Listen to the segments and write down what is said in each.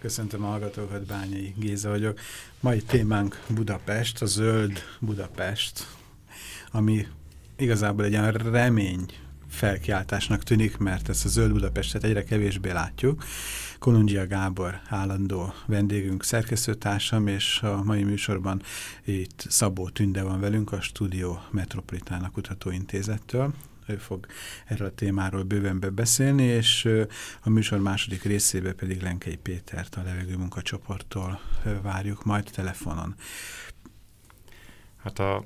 Köszöntöm a hallgatókat, Bányai Géza vagyok. Mai témánk Budapest, a zöld Budapest, ami igazából egy olyan remény felkiáltásnak tűnik, mert ezt a zöld Budapestet egyre kevésbé látjuk. Kolundzsia Gábor állandó vendégünk, szerkesztőtársam, és a mai műsorban itt Szabó Tünde van velünk, a Stúdió Metropolitána Kutatóintézettől fog erről a témáról bőven beszélni, és a műsor második részébe pedig Lenkei Pétert a levegő munkacsoporttól várjuk majd telefonon. Hát a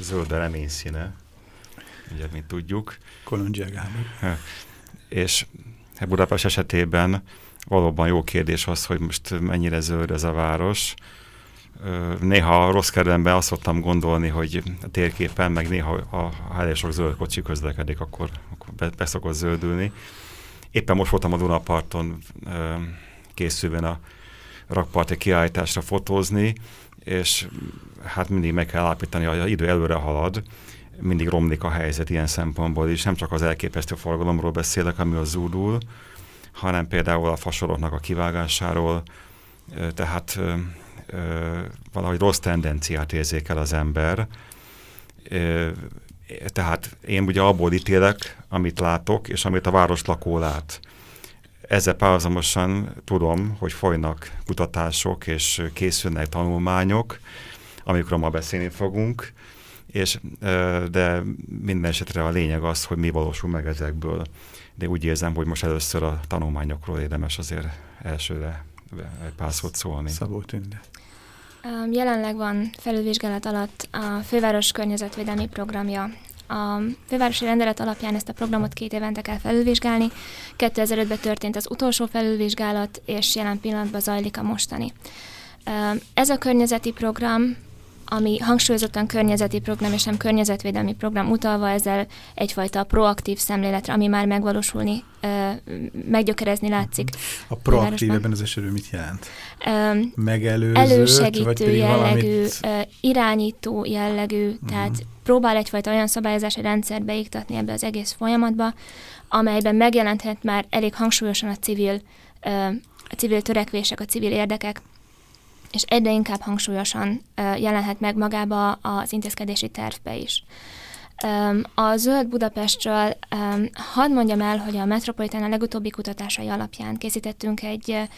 zöld a reményszíne, ugye, mint tudjuk. Kolundzsia Gábor. És hát Budapest esetében valóban jó kérdés az, hogy most mennyire zöld ez a város, néha rossz kedvemben azt szoktam gondolni, hogy a térképen, meg néha ha elég sok zöld kocsi közlekedik, akkor, akkor be, be zöldülni. Éppen most voltam a Dunaparton készülve a rakparti kiállításra fotózni, és hát mindig meg kell állapítani, hogy az idő előre halad, mindig romlik a helyzet ilyen szempontból is. Nem csak az elképesztő forgalomról beszélek, ami az zúdul, hanem például a fasoroknak a kivágásáról, tehát valahogy rossz tendenciát érzékel az ember. Tehát én ugye abból ítélek, amit látok, és amit a városlakó lát. Ezzel párhuzamosan tudom, hogy folynak kutatások, és készülnek tanulmányok, amikről ma beszélni fogunk, és, de minden esetre a lényeg az, hogy mi valósul meg ezekből. De úgy érzem, hogy most először a tanulmányokról érdemes azért elsőre egy pár szót szólni. Szabó Tünde. Jelenleg van felülvizsgálat alatt a Főváros Környezetvédelmi Programja. A fővárosi rendelet alapján ezt a programot két évente kell felülvizsgálni. 2005-ben történt az utolsó felülvizsgálat, és jelen pillanatban zajlik a mostani. Ez a környezeti program ami hangsúlyozottan környezeti program és nem környezetvédelmi program, utalva ezzel egyfajta proaktív szemléletre, ami már megvalósulni, meggyökerezni látszik. A proaktív ebben az esetben mit jelent? Megelőző, elősegítő vagy jellegű, valamit... irányító jellegű, uh-huh. tehát próbál egyfajta olyan szabályozási rendszert beiktatni ebbe az egész folyamatba, amelyben megjelenthet már elég hangsúlyosan a civil, a civil törekvések, a civil érdekek, és egyre inkább hangsúlyosan jelenhet meg magába az intézkedési tervbe is. A Zöld Budapestről hadd mondjam el, hogy a Metropolitán a legutóbbi kutatásai alapján készítettünk egy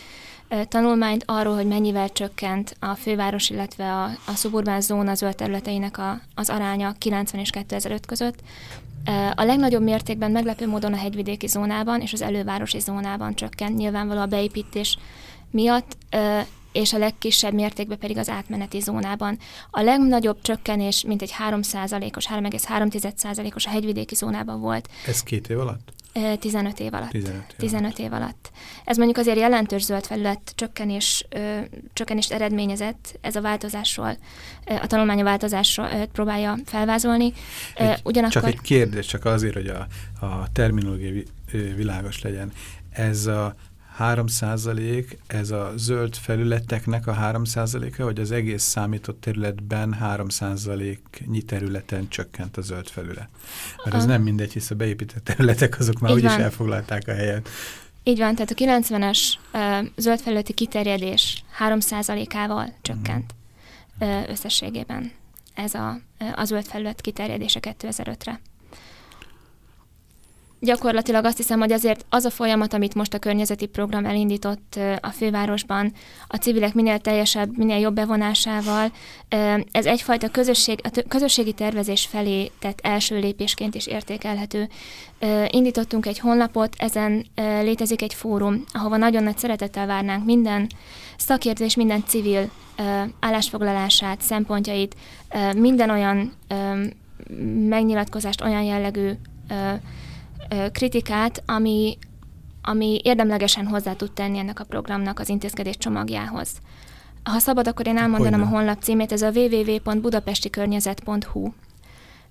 tanulmányt arról, hogy mennyivel csökkent a főváros, illetve a, a szuburbán zóna zöld területeinek a, az aránya 90 és 2005 között. A legnagyobb mértékben meglepő módon a hegyvidéki zónában és az elővárosi zónában csökkent, nyilvánvaló a beépítés miatt, és a legkisebb mértékben pedig az átmeneti zónában. A legnagyobb csökkenés, mint egy 3%-os, 3,3%-os a hegyvidéki zónában volt. Ez két év alatt? 15 év alatt. 15 év, 15 év alatt. Ez mondjuk azért jelentős zöld felület csökkenés, ö, csökkenést eredményezett ez a változásról, a tanulmány a változásról ö, próbálja felvázolni. Egy, Ugyanakkor... Csak egy kérdés, csak azért, hogy a, a terminológia világos legyen. Ez a 3 százalék, ez a zöld felületeknek a 3 százaléka, vagy az egész számított területben 3 százaléknyi területen csökkent a zöld felület? Mert ez nem mindegy, hisz a beépített területek azok már úgyis elfoglalták a helyet. Így van, tehát a 90-es uh, zöld felületi kiterjedés 3 százalékával csökkent uh, összességében. Ez a, a zöld felület kiterjedése 2005-re gyakorlatilag azt hiszem, hogy azért az a folyamat, amit most a környezeti program elindított a fővárosban, a civilek minél teljesebb, minél jobb bevonásával, ez egyfajta közösség, a közösségi tervezés felé tett első lépésként is értékelhető. Indítottunk egy honlapot, ezen létezik egy fórum, ahova nagyon nagy szeretettel várnánk minden szakértő és minden civil állásfoglalását, szempontjait, minden olyan megnyilatkozást, olyan jellegű kritikát, ami, ami érdemlegesen hozzá tud tenni ennek a programnak az intézkedés csomagjához. Ha szabad, akkor én elmondanám a honlap címét, ez a www.budapestikörnyezet.hu,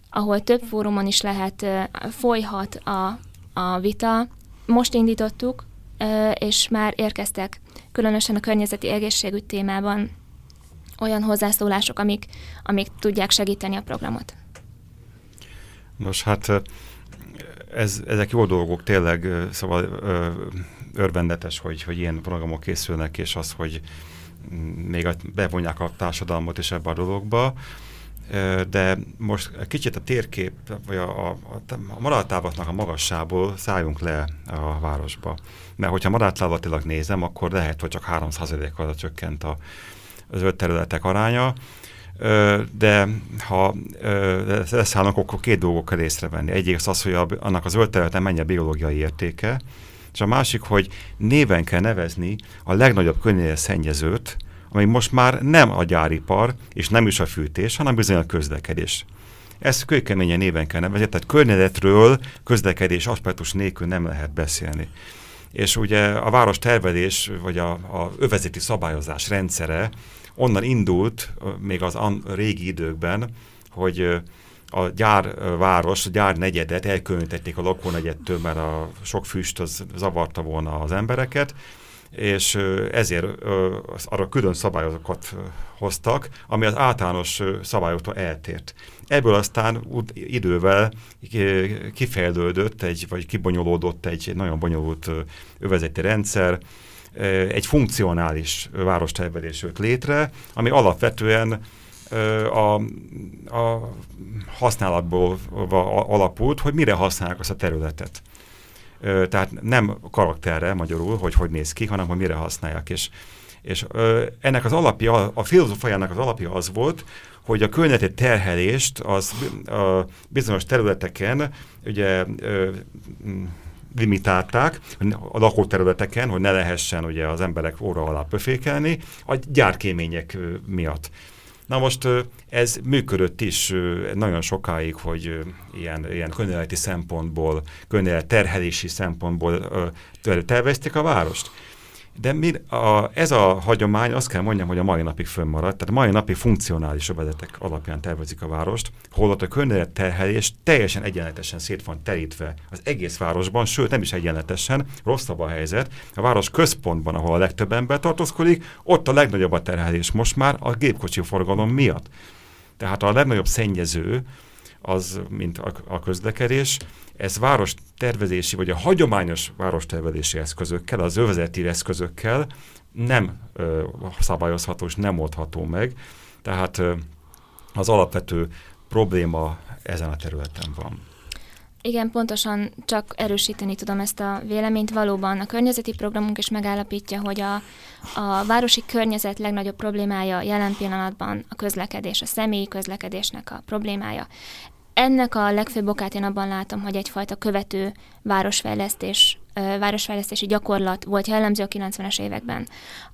ahol több fórumon is lehet, folyhat a, a vita. Most indítottuk, és már érkeztek, különösen a környezeti egészségügy témában olyan hozzászólások, amik, amik tudják segíteni a programot. Nos, hát ez, ezek jó dolgok, tényleg, szóval örvendetes, hogy, hogy ilyen programok készülnek, és az, hogy még bevonják a társadalmat is ebbe a dologba, de most kicsit a térkép, vagy a, a, a maradtávlatnak a magassából szálljunk le a városba. Mert hogyha maradtávlatilag nézem, akkor lehet, hogy csak 3%-kal csökkent a, az öt területek aránya, de ha leszállnak, akkor két dolgok kell észrevenni. Egyik az, hogy annak az zöld területen mennyi a biológiai értéke, és a másik, hogy néven kell nevezni a legnagyobb környezet szennyezőt, ami most már nem a gyáripar, és nem is a fűtés, hanem bizony a közlekedés. Ezt kőkeményen néven kell nevezni, tehát környezetről közlekedés aspektus nélkül nem lehet beszélni. És ugye a város tervezés, vagy a, a övezeti szabályozás rendszere onnan indult még az régi időkben, hogy a gyárváros, a gyárnegyedet elkülönítették a lakónegyedtől, mert a sok füst az zavarta volna az embereket, és ezért arra külön szabályokat hoztak, ami az általános szabályoktól eltért. Ebből aztán idővel kifejlődött, egy, vagy kibonyolódott egy nagyon bonyolult övezeti rendszer, egy funkcionális várostervelés jött létre, ami alapvetően a, a használatból alapult, hogy mire használják azt a területet. Tehát nem karakterre magyarul, hogy hogy néz ki, hanem hogy mire használják. És, és ennek az alapja, a filozófiának az alapja az volt, hogy a környezeti terhelést az a bizonyos területeken ugye limitálták a lakóterületeken, hogy ne lehessen ugye az emberek óra alá pöfékelni, a gyárkémények miatt. Na most ez működött is nagyon sokáig, hogy ilyen, ilyen környezeti szempontból, környezeti terhelési szempontból tervezték a várost. De mi, a, ez a hagyomány, azt kell mondjam, hogy a mai napig fönnmaradt, tehát a mai napig funkcionális övezetek alapján tervezik a várost, holott a környezet terhelés teljesen egyenletesen szét van terítve az egész városban, sőt nem is egyenletesen, rosszabb a helyzet. A város központban, ahol a legtöbb ember tartózkodik, ott a legnagyobb a terhelés most már a gépkocsi forgalom miatt. Tehát a legnagyobb szennyező az, mint a, a közlekedés, ez város tervezési, vagy a hagyományos várostervezési eszközökkel, az övezeti eszközökkel nem ö, szabályozható és nem oldható meg. Tehát ö, az alapvető probléma ezen a területen van. Igen, pontosan csak erősíteni tudom ezt a véleményt. Valóban a környezeti programunk is megállapítja, hogy a, a városi környezet legnagyobb problémája jelen pillanatban a közlekedés, a személyi közlekedésnek a problémája. Ennek a legfőbb okát én abban látom, hogy egyfajta követő városfejlesztés, városfejlesztési gyakorlat volt jellemző a 90-es években,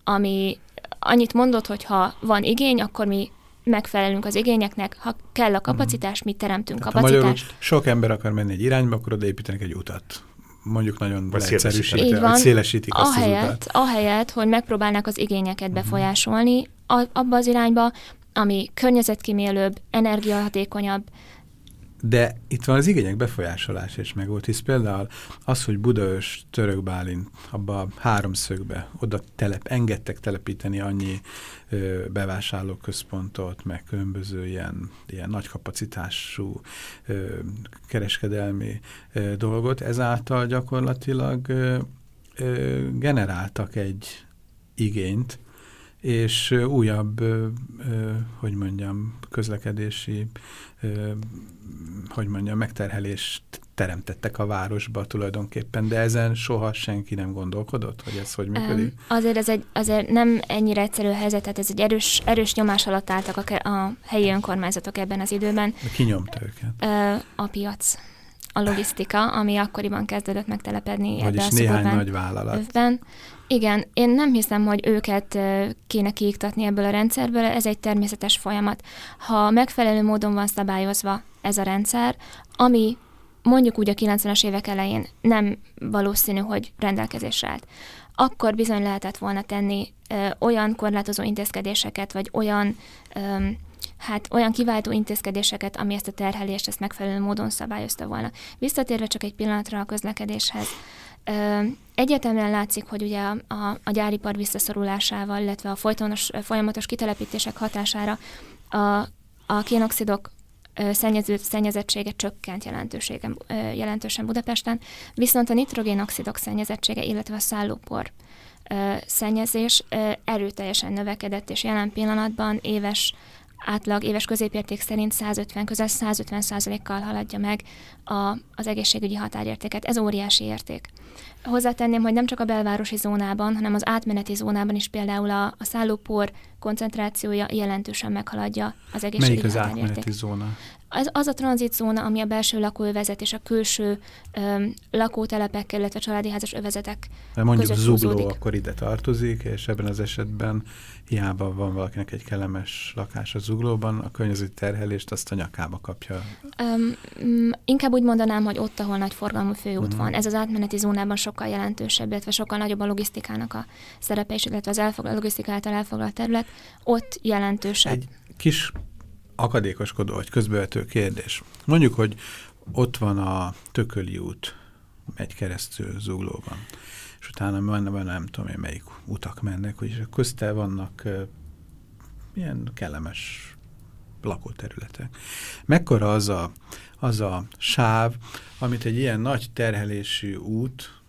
ami annyit mondott, hogy ha van igény, akkor mi megfelelünk az igényeknek, ha kell a mhm. kapacitás, mi teremtünk Tehát kapacitást. Magyarul sok ember akar menni egy irányba, akkor oda építenek egy utat mondjuk nagyon leegyszerűsítve, vagy szélesítik azt ahelyett, az utat. Ahelyett, hogy megpróbálnak az igényeket uh-huh. befolyásolni a, abba az irányba, ami környezetkímélőbb, energiahatékonyabb, de itt van az igények befolyásolás is meg volt, hisz például az, hogy Budaörs, Török Bálint abba a háromszögbe oda telep, engedtek telepíteni annyi ö, bevásárlóközpontot, meg különböző ilyen, ilyen nagy kapacitású ö, kereskedelmi ö, dolgot, ezáltal gyakorlatilag ö, ö, generáltak egy igényt, és újabb, hogy mondjam, közlekedési hogy mondjam, megterhelést teremtettek a városba tulajdonképpen, de ezen soha senki nem gondolkodott, hogy ez hogy működik? Azért ez egy, azért nem ennyire egyszerű helyzet, tehát ez egy erős, erős nyomás alatt álltak a, a helyi önkormányzatok ebben az időben. De ki nyomta őket? A piac a logisztika, ami akkoriban kezdődött megtelepedni Vagyis ebbe a néhány nagy vállalat. Övben. Igen, én nem hiszem, hogy őket kéne kiiktatni ebből a rendszerből, ez egy természetes folyamat. Ha megfelelő módon van szabályozva ez a rendszer, ami mondjuk úgy a 90-es évek elején nem valószínű, hogy rendelkezésre állt, akkor bizony lehetett volna tenni ö, olyan korlátozó intézkedéseket, vagy olyan ö, hát olyan kiváltó intézkedéseket, ami ezt a terhelést ezt megfelelő módon szabályozta volna. Visszatérve csak egy pillanatra a közlekedéshez, Egyértelműen látszik, hogy ugye a, a, gyáripar visszaszorulásával, illetve a folytonos, folyamatos kitelepítések hatására a, a kénoxidok szennyező, szennyezettsége csökkent jelentősen Budapesten, viszont a nitrogénoxidok szennyezettsége, illetve a szállópor szennyezés erőteljesen növekedett, és jelen pillanatban éves átlag éves középérték szerint 150, közel 150 százalékkal haladja meg a, az egészségügyi határértéket. Ez óriási érték. Hozzátenném, hogy nem csak a belvárosi zónában, hanem az átmeneti zónában is például a, a szállópor koncentrációja jelentősen meghaladja az egészségügyi Melyik az átmeneti zóna? Az, az a tranzitzóna, ami a belső lakóövezet és a külső öm, lakótelepekkel, illetve családi házas övezetek Mert mondjuk között zugló húzódik. akkor ide tartozik, és ebben az esetben hiába van valakinek egy kellemes lakás a zuglóban, a környezeti terhelést azt a nyakába kapja. Um, inkább úgy mondanám, hogy ott, ahol nagy forgalmú főút uh-huh. van, ez az átmeneti zónában sokkal jelentősebb, illetve sokkal nagyobb a logisztikának a szerepe is, illetve az elfoglal, a logisztika által elfoglalt terület, ott jelentősebb. Egy kis akadékoskodó vagy közbevető kérdés. Mondjuk, hogy ott van a Tököli út, megy keresztül Zuglóban, és utána van, van nem tudom én melyik utak mennek, hogy közte vannak uh, milyen kellemes lakóterületek. Mekkora az a, az a sáv, amit egy ilyen nagy terhelésű út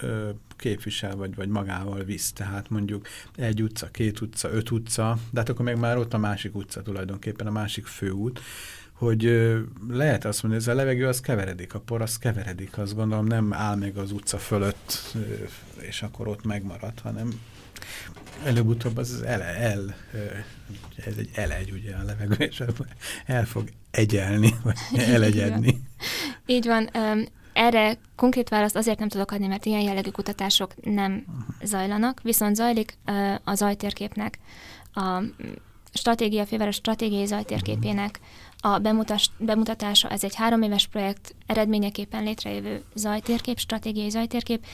ö, képvisel, vagy, vagy magával visz. Tehát mondjuk egy utca, két utca, öt utca, de hát akkor meg már ott a másik utca tulajdonképpen, a másik főút, hogy lehet azt mondani, ez a levegő az keveredik, a por az keveredik, azt gondolom nem áll meg az utca fölött, és akkor ott megmarad, hanem előbb-utóbb az el, el, ez egy elegy ugye a levegő, és el fog egyelni, vagy elegyedni. Így van. Erre konkrét választ azért nem tudok adni, mert ilyen jellegű kutatások nem zajlanak, viszont zajlik a zajtérképnek, a stratégia, főváros stratégiai zajtérképének a bemutas, bemutatása. Ez egy három éves projekt eredményeképpen létrejövő zajtérkép, stratégiai zajtérkép,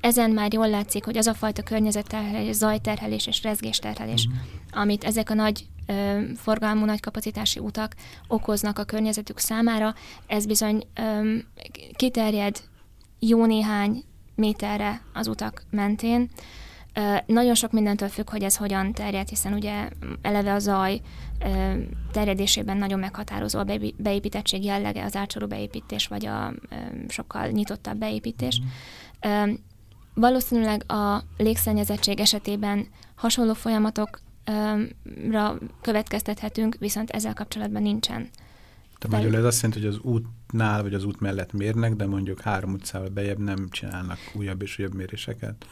ezen már jól látszik, hogy az a fajta környezetterhelés, zajterhelés és rezgésterhelés, uh-huh. amit ezek a nagy ö, forgalmú, nagy kapacitási utak okoznak a környezetük számára, ez bizony ö, kiterjed jó néhány méterre az utak mentén. Nagyon sok mindentől függ, hogy ez hogyan terjed, hiszen ugye eleve a zaj terjedésében nagyon meghatározó a beépítettség jellege, az átsorú beépítés, vagy a sokkal nyitottabb beépítés. Uh-huh. Valószínűleg a légszennyezettség esetében hasonló folyamatokra következtethetünk, viszont ezzel kapcsolatban nincsen. De magyarul ez azt jelenti, hogy az útnál vagy az út mellett mérnek, de mondjuk három utcával bejebb nem csinálnak újabb és újabb méréseket?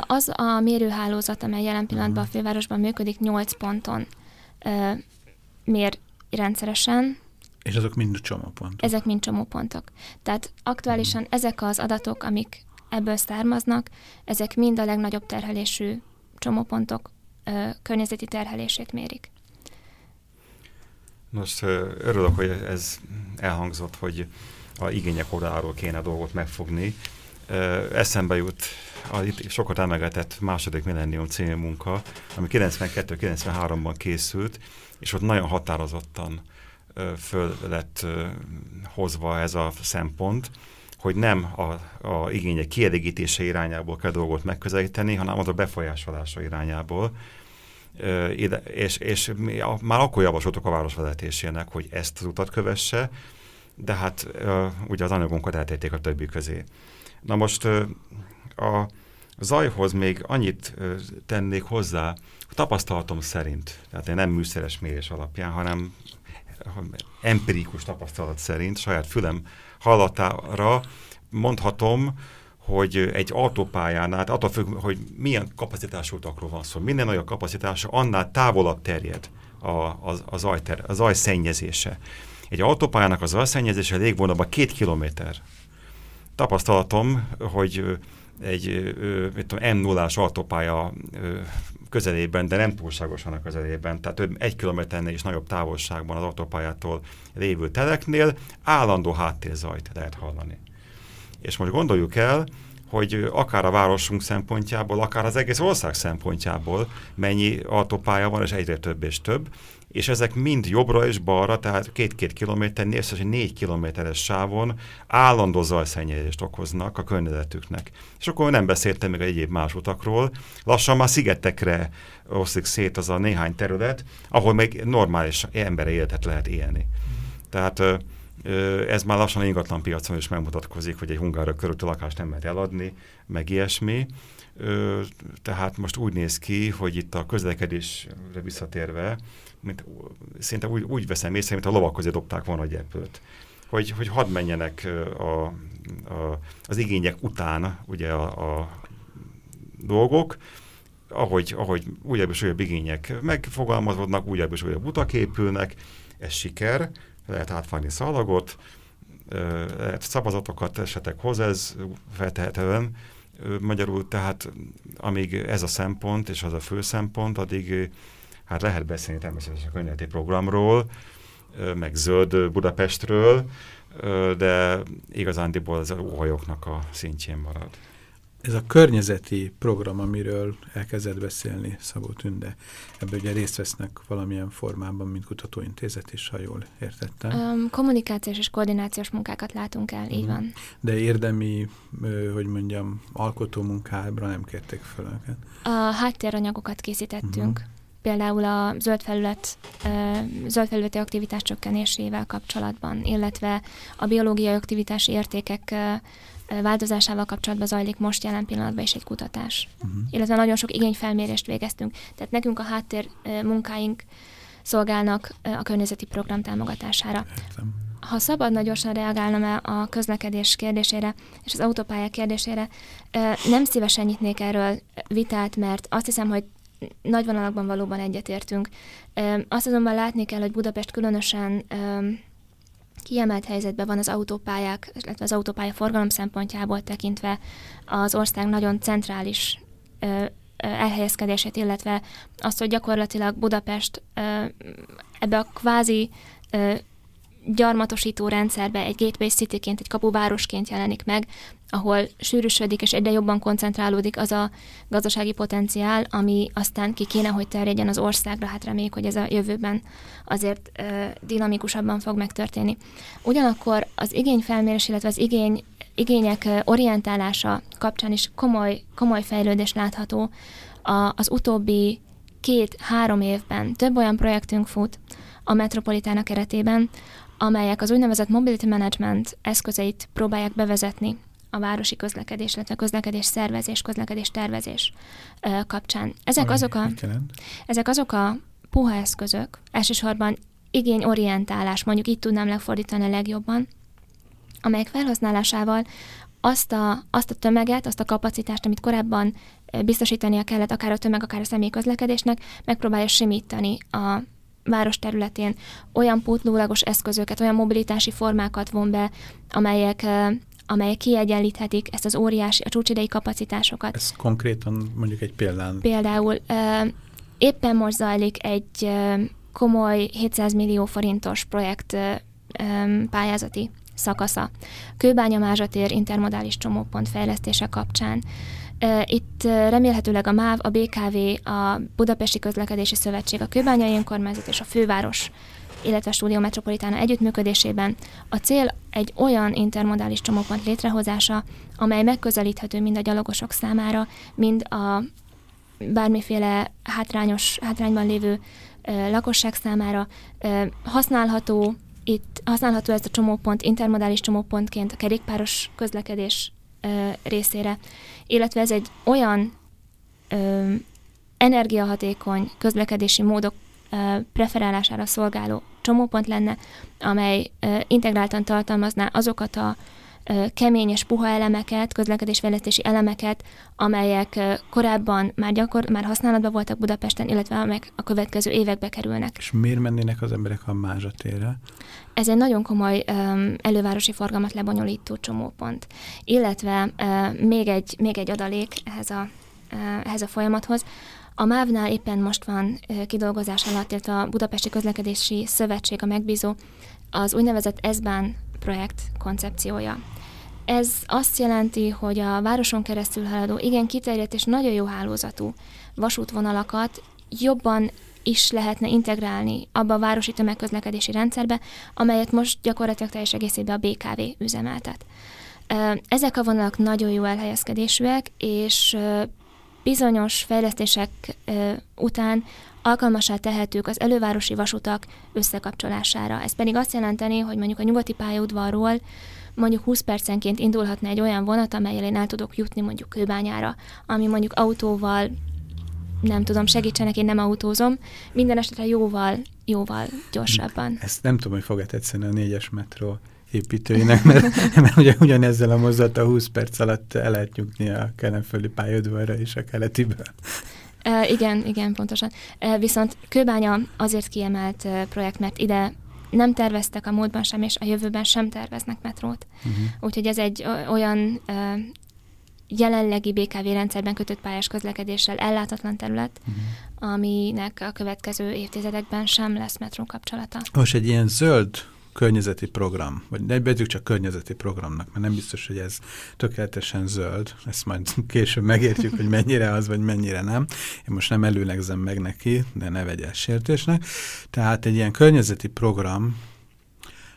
Az a mérőhálózat, amely jelen pillanatban a fővárosban működik, 8 ponton mér rendszeresen. És azok mind csomópontok? Ezek mind csomópontok. Tehát aktuálisan -huh. ezek az adatok, amik ebből származnak, ezek mind a legnagyobb terhelésű csomópontok ö, környezeti terhelését mérik. Most örülök, hogy ez elhangzott, hogy a igények oldaláról kéne dolgot megfogni. Eszembe jut a itt sokat emlegetett második millennium című munka, ami 92-93-ban készült, és ott nagyon határozottan föl lett hozva ez a szempont, hogy nem a, a igények kielégítése irányából kell dolgot megközelíteni, hanem az a befolyásolása irányából. Ide, és és már akkor javasoltuk a városvezetésének, hogy ezt az utat kövesse, de hát ugye az anyagunkat eltették a többi közé. Na most a zajhoz még annyit tennék hozzá, tapasztalatom szerint, tehát én nem műszeres mérés alapján, hanem empirikus tapasztalat szerint, saját fülem hallatára mondhatom, hogy egy autópályánál, attól függ, hogy milyen kapacitású utakról van szó, minden olyan kapacitása, annál távolabb terjed a, a, a, zajter, a zajszennyezése. Egy autópályának a zajszennyezése légvonalban két kilométer. Tapasztalatom, hogy egy mit tudom, M0-ás autópálya közelében, de nem túlságosan a közelében, tehát több egy kilométernél is nagyobb távolságban az autópályától lévő teleknél állandó háttérzajt lehet hallani. És most gondoljuk el, hogy akár a városunk szempontjából, akár az egész ország szempontjából mennyi autópálya van, és egyre több és több, és ezek mind jobbra és balra, tehát két-két kilométer, összesen négy kilométeres sávon állandó zajszennyezést okoznak a környezetüknek. És akkor nem beszéltem még egyéb más utakról, lassan már szigetekre oszlik szét az a néhány terület, ahol még normális emberi életet lehet élni. Tehát ez már lassan ingatlan piacon is megmutatkozik, hogy egy hungára körülti lakást nem lehet eladni, meg ilyesmi. Tehát most úgy néz ki, hogy itt a közlekedésre visszatérve, mint, szinte úgy, úgy veszem észre, mint a lovak közé dobták volna a gyepőt. Hogy, hogy hadd menjenek a, a, az igények után ugye a, a dolgok, ahogy, ahogy újabb és újabb igények megfogalmazódnak, újabb és újabb utak épülnek, ez siker, lehet átvágni szalagot, lehet szavazatokat esetek hoz, ez feltehetően. Magyarul tehát amíg ez a szempont, és az a fő szempont, addig hát lehet beszélni természetesen a környezeti programról, meg zöld Budapestről, de igazándiból az óhajoknak a szintjén marad. Ez a környezeti program, amiről elkezdett beszélni Szabó Tünde, ebben ugye részt vesznek valamilyen formában, mint kutatóintézet is, ha jól értettem. Um, kommunikációs és koordinációs munkákat látunk el, így mm. van. De érdemi, hogy mondjam, alkotó munkábra nem kérték fel őket? A háttéranyagokat készítettünk. Mm például a zöld felület, zöld felületi aktivitás csökkenésével kapcsolatban, illetve a biológiai aktivitás értékek változásával kapcsolatban zajlik most jelen pillanatban is egy kutatás. Uh-huh. Illetve nagyon sok igényfelmérést végeztünk. Tehát nekünk a háttér munkáink szolgálnak a környezeti program támogatására. Értem. Ha szabadna gyorsan reagálnom a közlekedés kérdésére és az autópályák kérdésére, nem szívesen nyitnék erről vitát, mert azt hiszem, hogy nagy vonalakban valóban egyetértünk. Azt azonban látni kell, hogy Budapest különösen kiemelt helyzetben van az autópályák, illetve az autópálya forgalom szempontjából tekintve az ország nagyon centrális elhelyezkedését, illetve azt, hogy gyakorlatilag Budapest ebbe a kvázi gyarmatosító rendszerbe egy gateway cityként, egy kapuvárosként jelenik meg, ahol sűrűsödik és egyre jobban koncentrálódik az a gazdasági potenciál, ami aztán ki kéne, hogy terjedjen az országra, hát reméljük, hogy ez a jövőben azért ö, dinamikusabban fog megtörténni. Ugyanakkor az igényfelmérés, illetve az igény, igények orientálása kapcsán is komoly, komoly fejlődés látható. A, az utóbbi két-három évben több olyan projektünk fut a Metropolitána keretében, amelyek az úgynevezett mobility management eszközeit próbálják bevezetni a városi közlekedés, illetve közlekedés szervezés, közlekedés tervezés kapcsán. Ezek azok, a, ezek azok a puha eszközök, elsősorban igényorientálás, mondjuk itt tudnám lefordítani a legjobban, amelyek felhasználásával azt a, azt a tömeget, azt a kapacitást, amit korábban biztosítania kellett akár a tömeg, akár a személyközlekedésnek, megpróbálja simítani a város területén olyan pótlólagos eszközöket, olyan mobilitási formákat von be, amelyek amelyek kiegyenlíthetik ezt az óriási, a csúcsidei kapacitásokat. Ez konkrétan mondjuk egy példán. Például éppen most zajlik egy komoly 700 millió forintos projekt pályázati szakasza. Kőbánya Mázsatér intermodális csomópont fejlesztése kapcsán. Itt remélhetőleg a MÁV, a BKV, a Budapesti Közlekedési Szövetség, a Kőbányai Önkormányzat és a főváros illetve a Stúdió Metropolitána együttműködésében a cél egy olyan intermodális csomópont létrehozása, amely megközelíthető mind a gyalogosok számára, mind a bármiféle hátrányos, hátrányban lévő ö, lakosság számára. Ö, használható, itt használható ez a csomópont intermodális csomópontként a kerékpáros közlekedés részére, illetve ez egy olyan ö, energiahatékony közlekedési módok ö, preferálására szolgáló csomópont lenne, amely ö, integráltan tartalmazná azokat a kemény és puha elemeket, közlekedésfejlesztési elemeket, amelyek korábban már gyakor, már használatban voltak Budapesten, illetve amelyek a következő évekbe kerülnek. És miért mennének az emberek a Mázsatérre? Ez egy nagyon komoly um, elővárosi forgalmat lebonyolító csomópont. Illetve uh, még, egy, még egy adalék ehhez a, uh, ehhez a folyamathoz. A MÁV-nál éppen most van kidolgozás alatt, illetve a Budapesti Közlekedési Szövetség a megbízó, az úgynevezett ESBAN projekt koncepciója. Ez azt jelenti, hogy a városon keresztül haladó, igen kiterjedt és nagyon jó hálózatú vasútvonalakat jobban is lehetne integrálni abba a városi tömegközlekedési rendszerbe, amelyet most gyakorlatilag teljes egészében a BKV üzemeltet. Ezek a vonalak nagyon jó elhelyezkedésűek, és bizonyos fejlesztések után alkalmasá tehetők az elővárosi vasutak összekapcsolására. Ez pedig azt jelenteni, hogy mondjuk a nyugati pályaudvarról mondjuk 20 percenként indulhatna egy olyan vonat, amelyel én el tudok jutni mondjuk Kőbányára, ami mondjuk autóval nem tudom, segítsenek, én nem autózom, minden esetre jóval, jóval gyorsabban. Ezt nem tudom, hogy fog-e tetszeni a négyes metró építőinek, mert, mert ugye ugyanezzel a mozdata 20 perc alatt el lehet nyugni a kelenföldi pályadvarra és a keletiből. E, igen, igen, pontosan. E, viszont Kőbánya azért kiemelt projekt, mert ide nem terveztek a módban sem, és a jövőben sem terveznek metrót. Uh-huh. Úgyhogy ez egy olyan e, jelenlegi BKV rendszerben kötött pályás közlekedéssel ellátatlan terület, uh-huh. aminek a következő évtizedekben sem lesz metró kapcsolata. Most egy ilyen zöld környezeti program, vagy ne vegyük csak környezeti programnak, mert nem biztos, hogy ez tökéletesen zöld, ezt majd később megértjük, hogy mennyire az, vagy mennyire nem. Én most nem előlegzem meg neki, de ne vegye sértésnek. Tehát egy ilyen környezeti program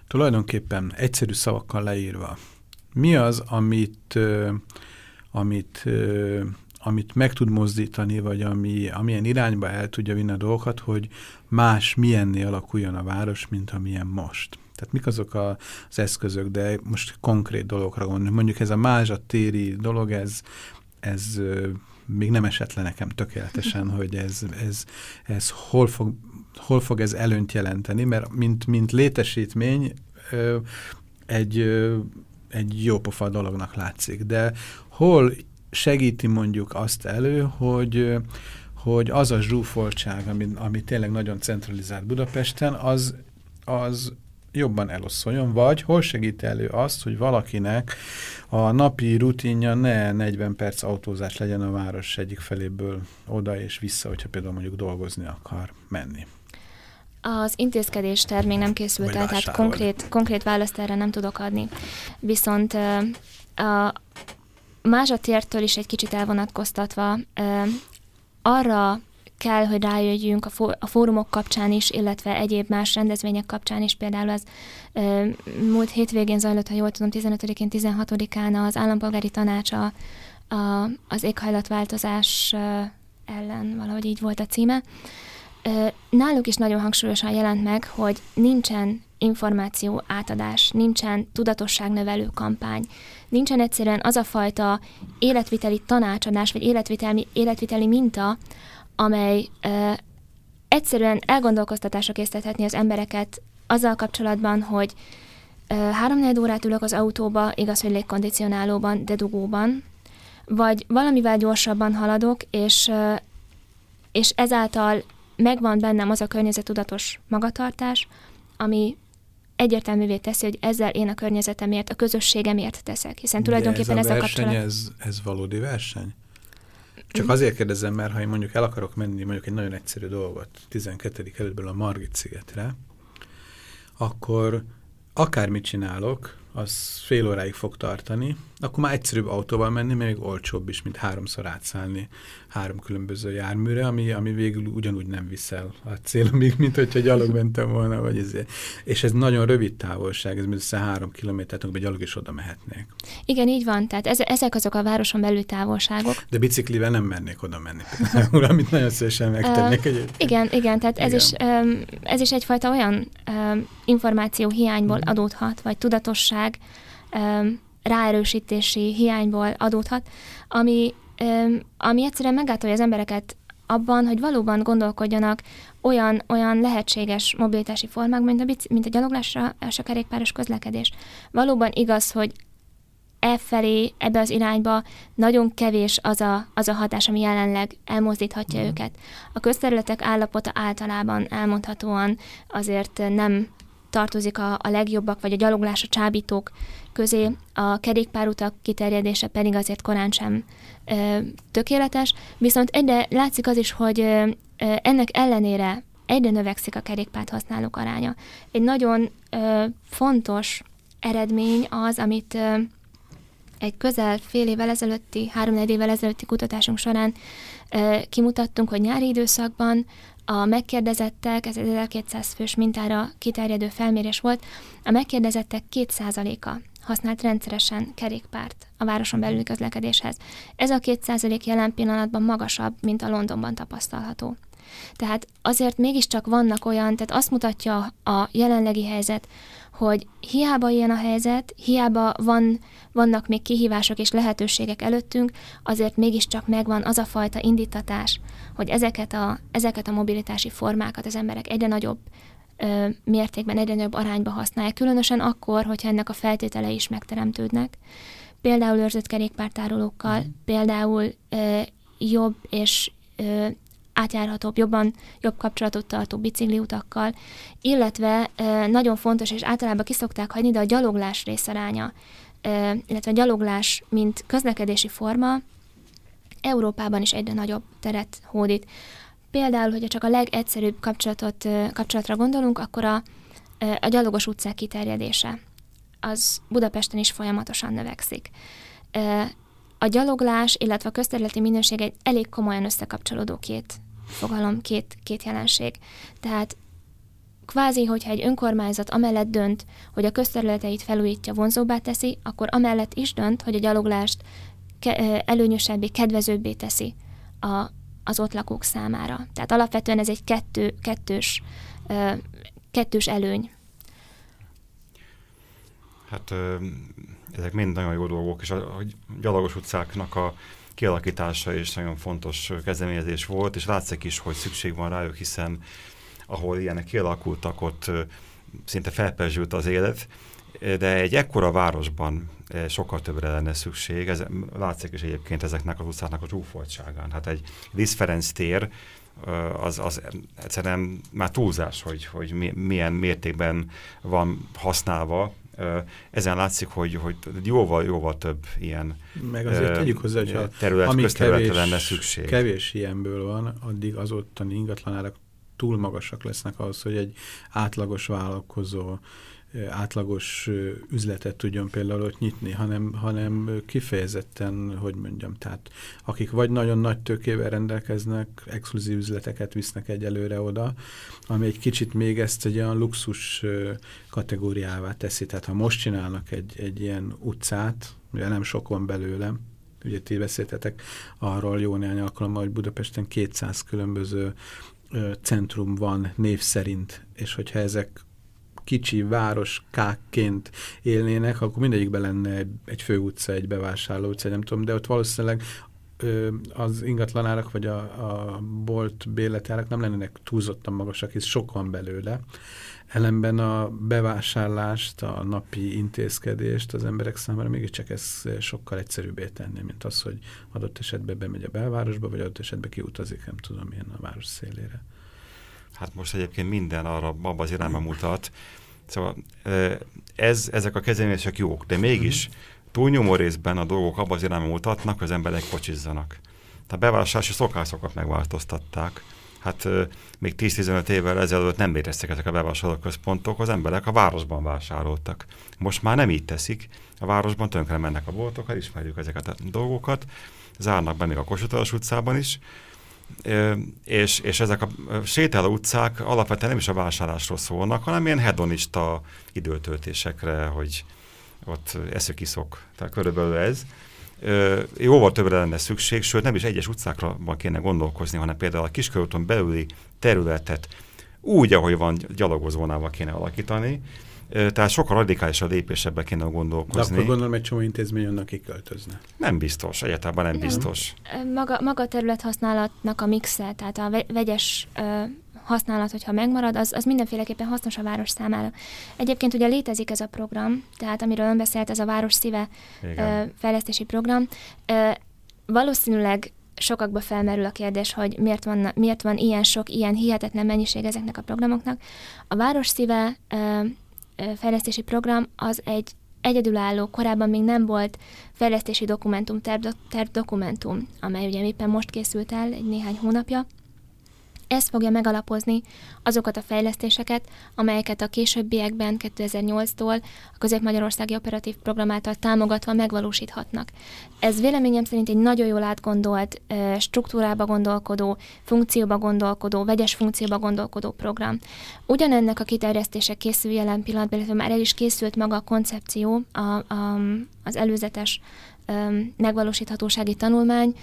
tulajdonképpen egyszerű szavakkal leírva. Mi az, amit, amit amit meg tud mozdítani, vagy ami, amilyen irányba el tudja vinni a dolgokat, hogy más milyenné alakuljon a város, mint amilyen most. Tehát mik azok a, az eszközök, de most konkrét dolgokra gondolom. Mondjuk ez a mázsa téri dolog, ez, ez még nem esett le nekem tökéletesen, hogy ez, ez, ez hol, fog, hol fog ez előnyt jelenteni, mert mint, mint létesítmény egy, egy jó pofa dolognak látszik, de hol segíti mondjuk azt elő, hogy hogy az a zsúfoltság, ami, ami tényleg nagyon centralizált Budapesten, az, az jobban eloszoljon, vagy hol segít elő azt, hogy valakinek a napi rutinja ne 40 perc autózás legyen a város egyik feléből oda és vissza, hogyha például mondjuk dolgozni akar menni. Az intézkedés terv még nem készült el, tehát konkrét, konkrét választ erre nem tudok adni. Viszont a mázsatértől is egy kicsit elvonatkoztatva arra kell, hogy rájöjjünk a, fó, a fórumok kapcsán is, illetve egyéb más rendezvények kapcsán is. Például az ö, múlt hétvégén zajlott, ha jól tudom, 15-én, 16-án az állampolgári tanácsa a, az éghajlatváltozás ellen, valahogy így volt a címe. Náluk is nagyon hangsúlyosan jelent meg, hogy nincsen információ átadás, nincsen tudatosságnövelő kampány, nincsen egyszerűen az a fajta életviteli tanácsadás, vagy életviteli, életviteli minta, amely ö, egyszerűen elgondolkoztatásra késztethetni az embereket azzal kapcsolatban, hogy három órát ülök az autóba, igaz, hogy légkondicionálóban, de dugóban, vagy valamivel gyorsabban haladok, és, és ezáltal megvan bennem az a környezetudatos magatartás, ami egyértelművé teszi, hogy ezzel én a környezetemért, a közösségemért teszek, hiszen tulajdonképpen ez a, ez a kapcsolat... Ez, ez valódi verseny? Csak azért kérdezem, mert ha én mondjuk el akarok menni mondjuk egy nagyon egyszerű dolgot 12. kerületből a Margit szigetre, akkor akármit csinálok, az fél óráig fog tartani, akkor már egyszerűbb autóval menni, még olcsóbb is, mint háromszor átszállni három különböző járműre, ami, ami végül ugyanúgy nem viszel a célomig, mint hogyha gyalog mentem volna, vagy ezért. És ez nagyon rövid távolság, ez mindössze három kilométert, amikor gyalog is oda mehetnék. Igen, így van, tehát ez, ezek azok a városon belül távolságok. De biciklivel nem mernék oda menni, például, amit nagyon szívesen megtennék. Uh, igen, igen, tehát igen. Ez, is, um, ez is egyfajta olyan um, információ hiányból mm. adódhat, vagy tudatosság, um, ráerősítési hiányból adódhat, ami, ami egyszerűen megátolja az embereket abban, hogy valóban gondolkodjanak olyan, olyan lehetséges mobilitási formák, mint a, bici, mint a gyaloglásra és a kerékpáros közlekedés. Valóban igaz, hogy e felé, ebbe az irányba nagyon kevés az a, az a hatás, ami jelenleg elmozdíthatja mm. őket. A közterületek állapota általában elmondhatóan azért nem tartozik a, a legjobbak, vagy a gyaloglás a csábítók közé, a kerékpárutak kiterjedése pedig azért korán sem ö, tökéletes, viszont egyre látszik az is, hogy ö, ennek ellenére egyre növekszik a kerékpárt használók aránya. Egy nagyon ö, fontos eredmény az, amit ö, egy közel fél évvel ezelőtti, három évvel ezelőtti kutatásunk során kimutattunk, hogy nyári időszakban a megkérdezettek, ez 1200 fős mintára kiterjedő felmérés volt, a megkérdezettek 2%-a használt rendszeresen kerékpárt a városon belüli közlekedéshez. Ez a 2% jelen pillanatban magasabb, mint a Londonban tapasztalható. Tehát azért mégiscsak vannak olyan, tehát azt mutatja a jelenlegi helyzet, hogy hiába ilyen a helyzet, hiába van, vannak még kihívások és lehetőségek előttünk, azért mégiscsak megvan az a fajta indítatás, hogy ezeket a, ezeket a mobilitási formákat az emberek egyre nagyobb mértékben, egyre nagyobb arányba használják, különösen akkor, hogyha ennek a feltételei is megteremtődnek. Például őrzött kerékpártárolókkal, mm. például ö, jobb és ö, átjárhatóbb, jobban, jobb kapcsolatot tartó bicikliutakkal, illetve nagyon fontos, és általában kiszokták hagyni, de a gyaloglás részaránya, illetve a gyaloglás, mint közlekedési forma, Európában is egyre nagyobb teret hódít. Például, hogyha csak a legegyszerűbb kapcsolatot, kapcsolatra gondolunk, akkor a, a gyalogos utcák kiterjedése az Budapesten is folyamatosan növekszik. A gyaloglás, illetve a közterületi minőség egy elég komolyan összekapcsolódó két fogalom, két, két jelenség. Tehát kvázi, hogyha egy önkormányzat amellett dönt, hogy a közterületeit felújítja, vonzóbbá teszi, akkor amellett is dönt, hogy a gyaloglást előnyösebbé, kedvezőbbé teszi a, az ott lakók számára. Tehát alapvetően ez egy kettő, kettős, kettős előny. Hát ezek mind nagyon jó dolgok, és a, gyalogos utcáknak a kialakítása is nagyon fontos kezdeményezés volt, és látszik is, hogy szükség van rájuk, hiszen ahol ilyenek kialakultak, ott szinte felperzsült az élet, de egy ekkora városban sokkal többre lenne szükség. Ez látszik is egyébként ezeknek az utcáknak a zsúfoltságán. Hát egy Liszt Ferenc tér, az, az egyszerűen már túlzás, hogy, hogy milyen mértékben van használva, ezen látszik, hogy, hogy jóval, jóval több ilyen Meg azért tegyük hozzá, hogy terület, ami kevés, lenne szükség. kevés ilyenből van, addig az ottani ingatlanárak túl magasak lesznek ahhoz, hogy egy átlagos vállalkozó átlagos üzletet tudjon például ott nyitni, hanem, hanem kifejezetten, hogy mondjam, tehát akik vagy nagyon nagy tőkével rendelkeznek, exkluzív üzleteket visznek egyelőre oda, ami egy kicsit még ezt egy olyan luxus kategóriává teszi. Tehát ha most csinálnak egy, egy ilyen utcát, ugye nem sok van belőlem, ugye ti beszéltetek arról jó néhány alkalommal, hogy Budapesten 200 különböző centrum van név szerint, és hogyha ezek kicsi városkákként élnének, akkor mindegyikben lenne egy, főutca, egy bevásárló utca, nem tudom, de ott valószínűleg az ingatlanárak vagy a, a bolt bérletárak nem lennének túlzottan magasak, hisz sok van belőle. Ellenben a bevásárlást, a napi intézkedést az emberek számára mégiscsak ez sokkal egyszerűbbé tenni, mint az, hogy adott esetben bemegy a belvárosba, vagy adott esetben kiutazik, nem tudom, milyen a város szélére. Hát most egyébként minden arra abban az irányba mutat, Szóval ez, ezek a kezdeményezések jók, de mégis uh-huh. túlnyomó részben a dolgok abban az irányba mutatnak, hogy az emberek kocsizzanak. Tehát bevásárlási szokásokat megváltoztatták. Hát még 10-15 évvel ezelőtt nem léteztek ezek a bevásárlóközpontok, az emberek a városban vásároltak. Most már nem így teszik, a városban tönkre mennek a boltok, ismerjük ezeket a dolgokat, zárnak be még a Kossuth utcában is, és, és ezek a sétáló utcák alapvetően nem is a vásárlásról szólnak, hanem ilyen hedonista időtöltésekre, hogy ott eszök iszok. Tehát körülbelül ez. Jóval többre lenne szükség, sőt nem is egyes utcákra kéne gondolkozni, hanem például a kiskörúton belüli területet úgy, ahogy van gyalogozónával kéne alakítani, tehát sokkal radikálisabb lépésebbe kéne gondolkozni. De akkor gondolom egy csomó intézmény onnan kiköltözne. Nem biztos, egyáltalán nem, nem. biztos. Maga, maga a területhasználatnak a mixe, tehát a vegyes használat, hogyha megmarad, az, az mindenféleképpen hasznos a város számára. Egyébként ugye létezik ez a program, tehát amiről ön beszélt, ez a Város Szíve Igen. fejlesztési program. Valószínűleg sokakba felmerül a kérdés, hogy miért van, miért van ilyen sok, ilyen hihetetlen mennyiség ezeknek a programoknak. A Város Szíve fejlesztési program az egy egyedülálló, korábban még nem volt fejlesztési dokumentum, terv, terv dokumentum, amely ugye éppen most készült el egy néhány hónapja, Ez fogja megalapozni azokat a fejlesztéseket, amelyeket a későbbiekben 2008-tól a Közép-Magyarországi Operatív Program által támogatva megvalósíthatnak. Ez véleményem szerint egy nagyon jól átgondolt, struktúrába gondolkodó, funkcióba gondolkodó, vegyes funkcióba gondolkodó program. Ugyanennek a kiterjesztése készül jelen pillanatban, illetve már el is készült maga a koncepció, a, a, az előzetes megvalósíthatósági tanulmány,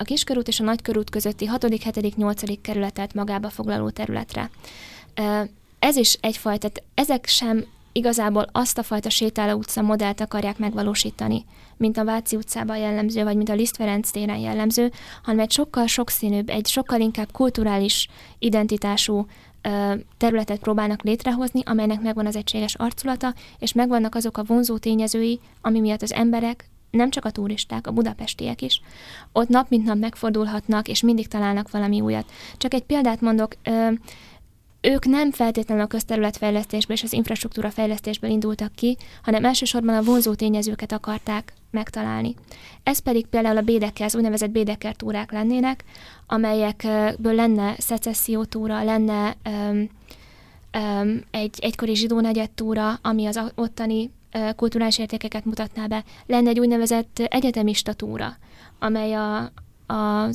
a kiskörút és a nagykörút közötti 6., 7., 8. kerületet magába foglaló területre. Ez is egyfajta, ezek sem igazából azt a fajta sétáló utca modellt akarják megvalósítani, mint a Váci utcában jellemző, vagy mint a Liszt téren jellemző, hanem egy sokkal sokszínűbb, egy sokkal inkább kulturális identitású területet próbálnak létrehozni, amelynek megvan az egységes arculata, és megvannak azok a vonzó tényezői, ami miatt az emberek nem csak a turisták, a budapestiek is, ott nap mint nap megfordulhatnak, és mindig találnak valami újat. Csak egy példát mondok, ö, ők nem feltétlenül a közterületfejlesztésből és az infrastruktúra fejlesztésből indultak ki, hanem elsősorban a vonzó tényezőket akarták megtalálni. Ez pedig például a Bédeker, az úgynevezett Bédeker túrák lennének, amelyekből lenne szecessziótúra, lenne um, um, egy egykori zsidó túra, ami az ottani kulturális értékeket mutatná be. Lenne egy úgynevezett egyetemista túra, amely a, a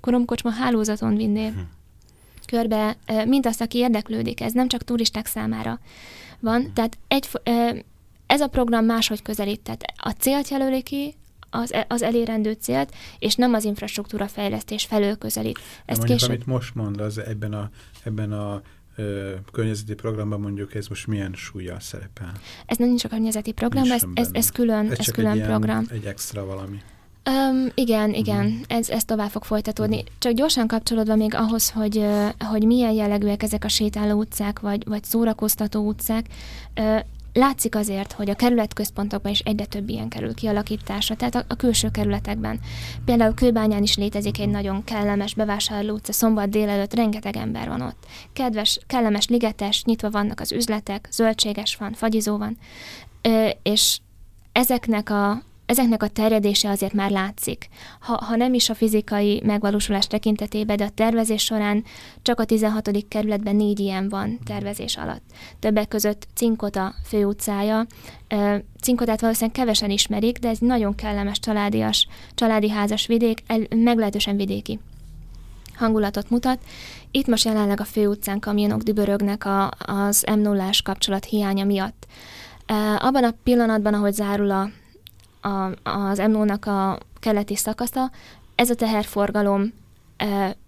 romkocsma hálózaton vinné hm. körbe azt, aki érdeklődik. Ez nem csak turisták számára van. Hm. Tehát egy, ez a program máshogy közelít. Tehát a célt jelöli ki, az, e, az elérendő célt, és nem az infrastruktúra fejlesztés felől közelít. Ezt mondjuk, később... amit most mond, az ebben a, ebben a ö, környezeti programban mondjuk ez most milyen súlyjal szerepel? Ez nem nincs a környezeti program, ez, ez, ez külön, ez, ez külön egy program. Ilyen, egy extra valami. Um, igen, igen, uh-huh. ez, ez tovább fog folytatódni. Uh-huh. Csak gyorsan kapcsolódva még ahhoz, hogy, hogy milyen jellegűek ezek a sétáló utcák, vagy, vagy szórakoztató utcák, látszik azért, hogy a kerületközpontokban is egyre több ilyen kerül kialakításra, tehát a, a külső kerületekben. Például Kőbányán is létezik egy nagyon kellemes bevásárló utca, szombat délelőtt rengeteg ember van ott. Kedves, kellemes, ligetes, nyitva vannak az üzletek, zöldséges van, fagyizó van, ö, és ezeknek a, ezeknek a terjedése azért már látszik. Ha, ha nem is a fizikai megvalósulás tekintetében, de a tervezés során csak a 16. kerületben négy ilyen van tervezés alatt. Többek között Cinkota főutcája. Cinkotát valószínűleg kevesen ismerik, de ez nagyon kellemes családias, családi házas vidék, meglehetősen vidéki hangulatot mutat. Itt most jelenleg a főutcán kamionok dübörögnek a, az m 0 kapcsolat hiánya miatt. Abban a pillanatban, ahogy zárul a a, az MNO-nak a keleti szakasza, ez a teherforgalom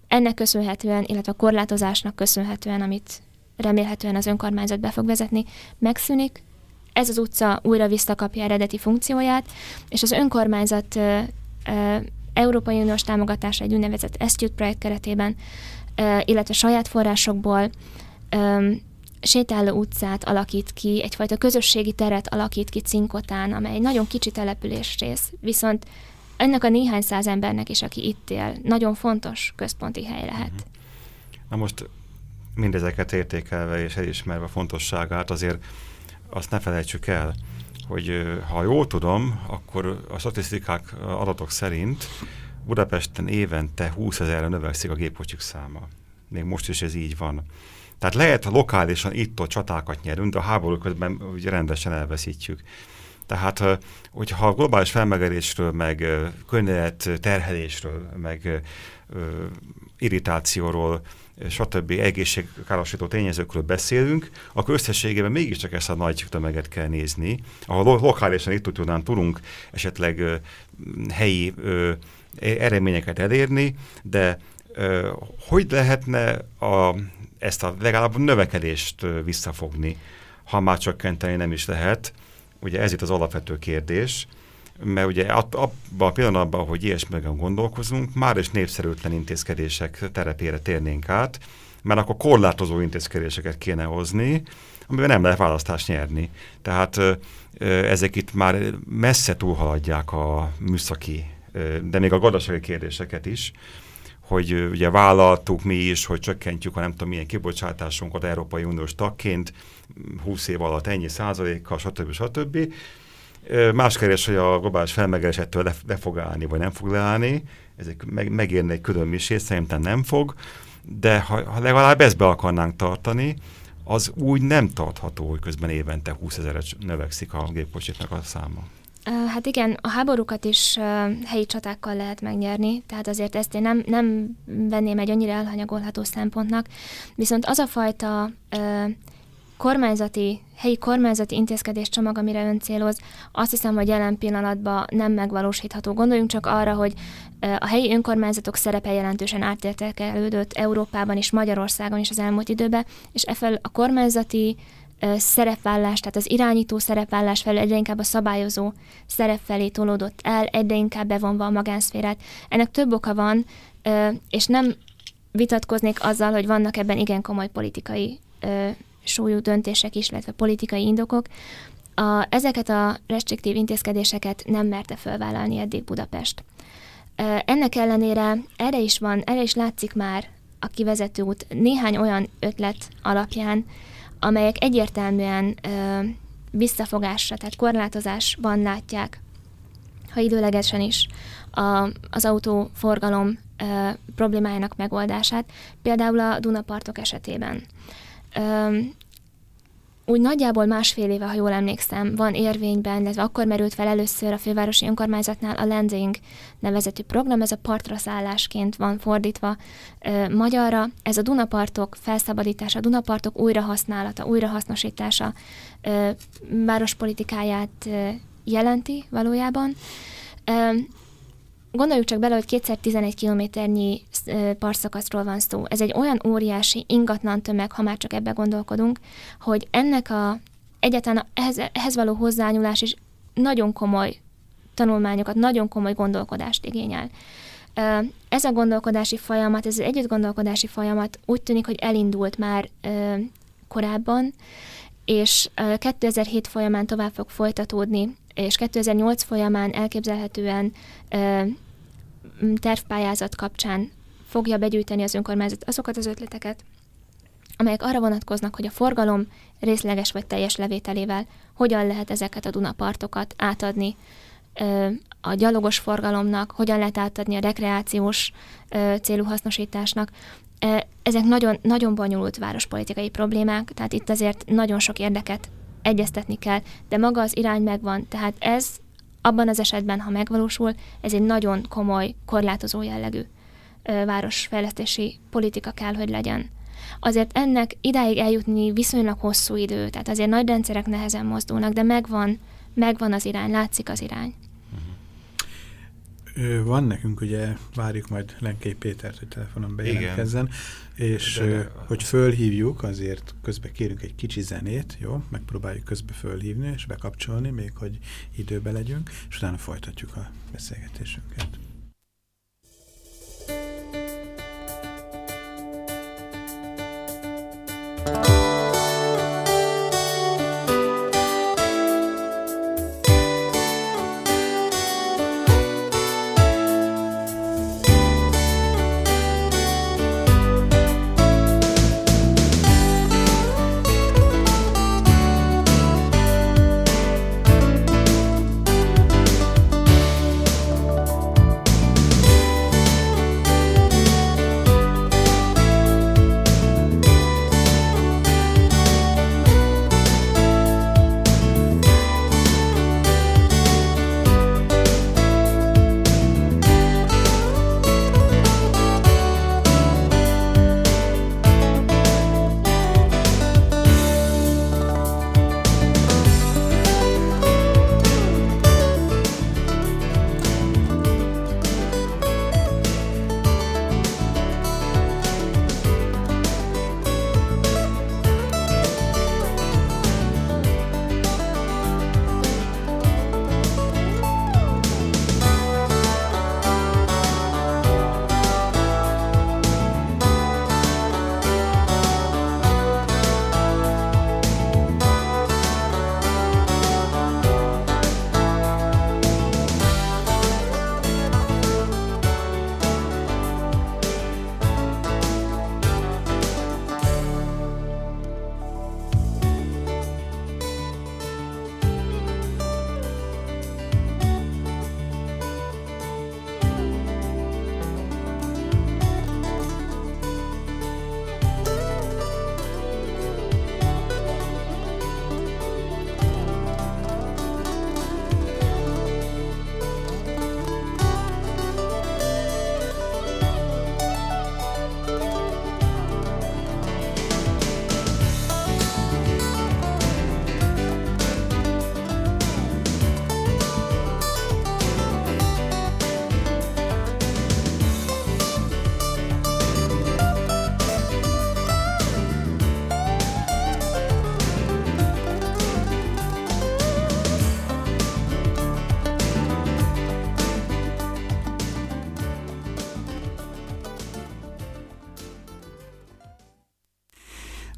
ennek köszönhetően, illetve a korlátozásnak köszönhetően, amit remélhetően az önkormányzat be fog vezetni, megszűnik, ez az utca újra visszakapja eredeti funkcióját, és az önkormányzat ö, ö, Európai Uniós támogatása egy úgynevezett Esztyút projekt keretében, illetve saját forrásokból sétáló utcát alakít ki, egyfajta közösségi teret alakít ki Cinkotán, amely egy nagyon kicsi településrész, viszont ennek a néhány száz embernek is, aki itt él, nagyon fontos központi hely lehet. Mhm. Na most mindezeket értékelve és elismerve a fontosságát, azért azt ne felejtsük el, hogy ha jól tudom, akkor a statisztikák adatok szerint Budapesten évente 20 ezerre növekszik a gépkocsik száma. Még most is ez így van. Tehát lehet lokálisan itt-ott csatákat nyerünk, de a háború közben ugye rendesen elveszítjük. Tehát, hogyha globális felmegelésről, meg környezet terhelésről, meg irritációról, stb. egészségkárosító tényezőkről beszélünk, akkor összességében mégiscsak ezt a nagy tömeget kell nézni, ahol lokálisan itt tudnánk, tudunk esetleg helyi eredményeket elérni, de hogy lehetne a ezt a legalább növekedést visszafogni, ha már csökkenteni nem is lehet. Ugye ez itt az alapvető kérdés, mert ugye abban a pillanatban, hogy ilyesmiben gondolkozunk, már is népszerűtlen intézkedések terepére térnénk át, mert akkor korlátozó intézkedéseket kéne hozni, amiben nem lehet választást nyerni. Tehát ezek itt már messze túlhaladják a műszaki, de még a gazdasági kérdéseket is hogy ugye vállaltuk mi is, hogy csökkentjük a nem tudom milyen kibocsátásunkat Európai Uniós tagként, 20 év alatt ennyi százalékkal, stb. stb. Más kérdés, hogy a globális felmegelés ettől le, le fog állni, vagy nem fog leállni. Ezek meg, megérne egy külön misét, szerintem nem fog. de ha, ha legalább ezt be akarnánk tartani, az úgy nem tartható, hogy közben évente 20 ezeret növekszik a gépkocsiknak a száma. Hát igen, a háborúkat is helyi csatákkal lehet megnyerni, tehát azért ezt én nem, nem venném egy annyira elhanyagolható szempontnak, viszont az a fajta kormányzati, helyi kormányzati intézkedés csomag, amire ön céloz, azt hiszem, hogy jelen pillanatban nem megvalósítható. Gondoljunk csak arra, hogy a helyi önkormányzatok szerepe jelentősen átértékelődött Európában és Magyarországon is az elmúlt időben, és efel a kormányzati szerepvállás, tehát az irányító szerepvállás felől egyre inkább a szabályozó szerep felé tolódott el, egyre inkább bevonva a magánszférát. Ennek több oka van, és nem vitatkoznék azzal, hogy vannak ebben igen komoly politikai súlyú döntések is, illetve politikai indokok. A, ezeket a restriktív intézkedéseket nem merte fölvállalni eddig Budapest. Ennek ellenére erre is van, erre is látszik már a kivezető út néhány olyan ötlet alapján, amelyek egyértelműen ö, visszafogásra, tehát korlátozásban látják, ha időlegesen is, a, az autóforgalom ö, problémájának megoldását, például a Dunapartok esetében. Ö, úgy nagyjából másfél éve, ha jól emlékszem, van érvényben, illetve akkor merült fel először a fővárosi önkormányzatnál a Lending nevezetű program, ez a partra szállásként van fordítva ö, magyarra. Ez a Dunapartok felszabadítása, a Dunapartok újrahasználata, újrahasznosítása ö, várospolitikáját ö, jelenti valójában. Ö, Gondoljuk csak bele, hogy kétszer 11 kilométernyi parszakaszról van szó. Ez egy olyan óriási ingatlan tömeg, ha már csak ebbe gondolkodunk, hogy ennek a egyáltalán ehhez, ehhez való hozzányúlás is nagyon komoly tanulmányokat, nagyon komoly gondolkodást igényel. Ez a gondolkodási folyamat, ez az együtt gondolkodási folyamat úgy tűnik, hogy elindult már korábban, és 2007 folyamán tovább fog folytatódni, és 2008 folyamán elképzelhetően tervpályázat kapcsán fogja begyűjteni az önkormányzat azokat az ötleteket, amelyek arra vonatkoznak, hogy a forgalom részleges vagy teljes levételével hogyan lehet ezeket a Dunapartokat átadni a gyalogos forgalomnak, hogyan lehet átadni a rekreációs célú hasznosításnak. Ezek nagyon, nagyon bonyolult várospolitikai problémák, tehát itt azért nagyon sok érdeket egyeztetni kell, de maga az irány megvan, tehát ez abban az esetben, ha megvalósul, ez egy nagyon komoly, korlátozó jellegű városfejlesztési politika kell, hogy legyen. Azért ennek idáig eljutni viszonylag hosszú idő, tehát azért nagy rendszerek nehezen mozdulnak, de megvan, megvan az irány, látszik az irány. Van nekünk, ugye várjuk majd Lenkei Pétert, hogy telefonon bejelentkezzen, és de, hogy fölhívjuk, azért közben kérünk egy kicsi zenét, jó? Megpróbáljuk közbe fölhívni és bekapcsolni, még hogy időbe legyünk, és utána folytatjuk a beszélgetésünket.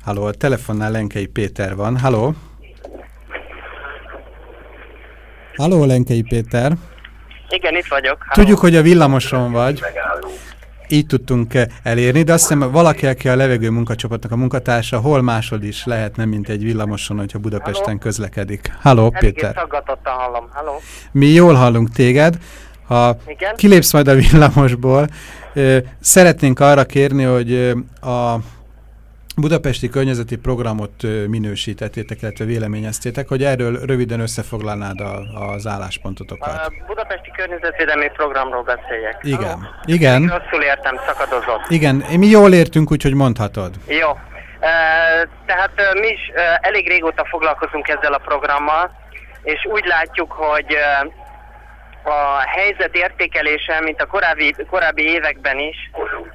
Halló, a telefonnál Lenkei Péter van. Halló? Halló, Lenkei Péter. Igen, itt vagyok. Halló. Tudjuk, hogy a villamoson vagy. Így tudtunk elérni, de azt hiszem valaki, aki a levegő munkacsoportnak a munkatársa, hol másod is lehetne, mint egy villamoson, hogyha Budapesten Halló? közlekedik. Halló, Péter. hallom. Halló. Mi jól hallunk téged. Ha Igen? kilépsz majd a villamosból, szeretnénk arra kérni, hogy a budapesti környezeti programot minősítettétek, illetve véleményeztétek, hogy erről röviden összefoglalnád a, az álláspontotokat. A budapesti környezetvédelmi programról beszéljek. Igen. Halló? Igen. Még rosszul értem, szakadozott. Igen, mi jól értünk, úgyhogy mondhatod. Jó. Tehát mi is elég régóta foglalkozunk ezzel a programmal, és úgy látjuk, hogy a helyzet értékelése, mint a korábbi, korábbi években is,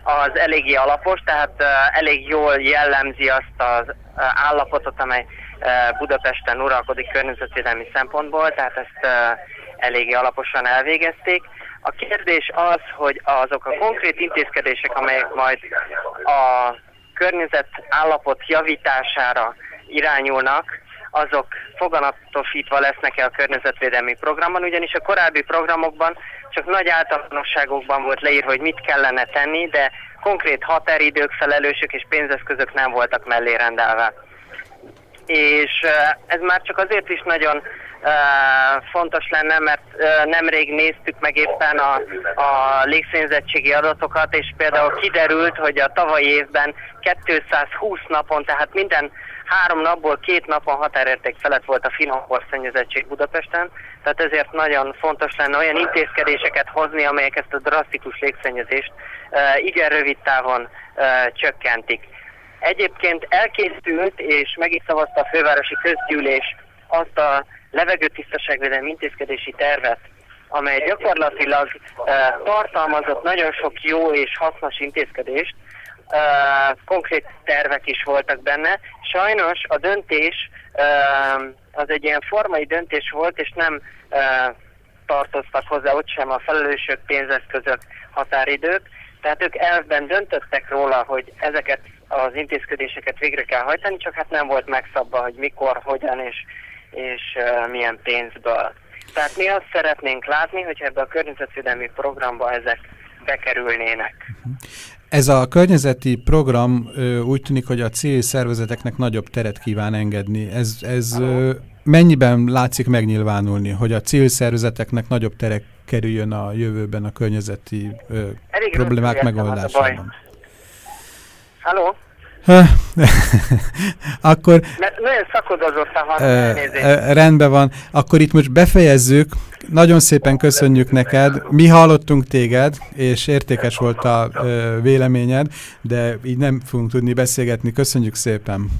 az eléggé alapos, tehát elég jól jellemzi azt az állapotot, amely Budapesten uralkodik környezetvédelmi szempontból, tehát ezt eléggé alaposan elvégezték. A kérdés az, hogy azok a konkrét intézkedések, amelyek majd a környezet állapot javítására irányulnak, azok foganatosítva lesznek-e a környezetvédelmi programban, ugyanis a korábbi programokban csak nagy általánosságokban volt leírva, hogy mit kellene tenni, de konkrét határidők, felelősök és pénzeszközök nem voltak mellé rendelve. És ez már csak azért is nagyon fontos lenne, mert nemrég néztük meg éppen a, a légszényzettségi adatokat, és például kiderült, hogy a tavalyi évben 220 napon, tehát minden három napból két napon határérték felett volt a finom szennyezettség Budapesten, tehát ezért nagyon fontos lenne olyan intézkedéseket hozni, amelyek ezt a drasztikus légszennyezést uh, igen rövid távon uh, csökkentik. Egyébként elkészült és meg is szavazta a fővárosi közgyűlés azt a levegőtisztaságvédelmi intézkedési tervet, amely gyakorlatilag uh, tartalmazott nagyon sok jó és hasznos intézkedést, uh, konkrét tervek is voltak benne. Sajnos a döntés uh, az egy ilyen formai döntés volt, és nem uh, tartoztak hozzá ott sem a felelősök, pénzeszközök, határidők. Tehát ők elvben döntöttek róla, hogy ezeket az intézkedéseket végre kell hajtani, csak hát nem volt megszabva, hogy mikor, hogyan és, és uh, milyen pénzből. Tehát mi azt szeretnénk látni, hogy ebbe a környezetvédelmi programba ezek bekerülnének. Ez a környezeti program úgy tűnik, hogy a civil szervezeteknek nagyobb teret kíván engedni. Ez, ez mennyiben látszik megnyilvánulni, hogy a civil szervezeteknek nagyobb terek kerüljön a jövőben a környezeti problémák megoldásában? Halló? akkor... Mert nagyon szakodozott a hang, Rendben van. Akkor itt most befejezzük. Nagyon szépen köszönjük neked. Mi hallottunk téged, és értékes volt a véleményed, de így nem fogunk tudni beszélgetni. Köszönjük szépen.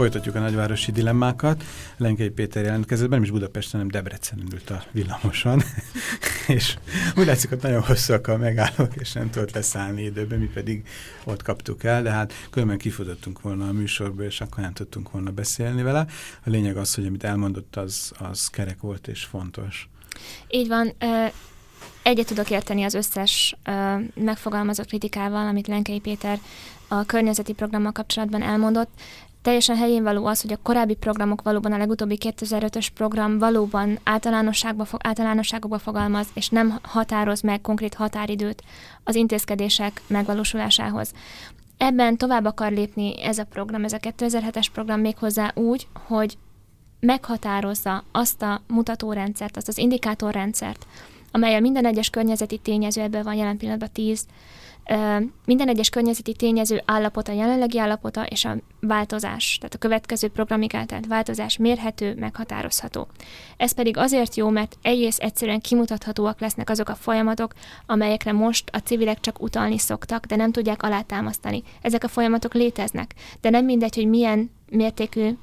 Folytatjuk a nagyvárosi dilemmákat. Lenkei Péter jelentkezett, nem is Budapesten, hanem Debrecen ült a villamoson, és úgy látszik, hogy nagyon hosszúak a megállók, és nem tudott leszállni időben, mi pedig ott kaptuk el, de hát különben kifutottunk volna a műsorból, és akkor nem tudtunk volna beszélni vele. A lényeg az, hogy amit elmondott, az, az kerek volt és fontos. Így van. Egyet tudok érteni az összes megfogalmazott kritikával, amit Lenkei Péter a környezeti programmal kapcsolatban elmondott teljesen helyén való az, hogy a korábbi programok valóban a legutóbbi 2005-ös program valóban általánosságba, általánosságokba fogalmaz, és nem határoz meg konkrét határidőt az intézkedések megvalósulásához. Ebben tovább akar lépni ez a program, ez a 2007-es program méghozzá úgy, hogy meghatározza azt a mutatórendszert, azt az indikátorrendszert, amelyel minden egyes környezeti tényező, ebben van jelen pillanatban 10, Minden egyes környezeti tényező állapota, jelenlegi állapota és a változás, tehát a következő programig eltelt változás mérhető, meghatározható. Ez pedig azért jó, mert egész egyszerűen kimutathatóak lesznek azok a folyamatok, amelyekre most a civilek csak utalni szoktak, de nem tudják alátámasztani. Ezek a folyamatok léteznek, de nem mindegy, hogy milyen mértékű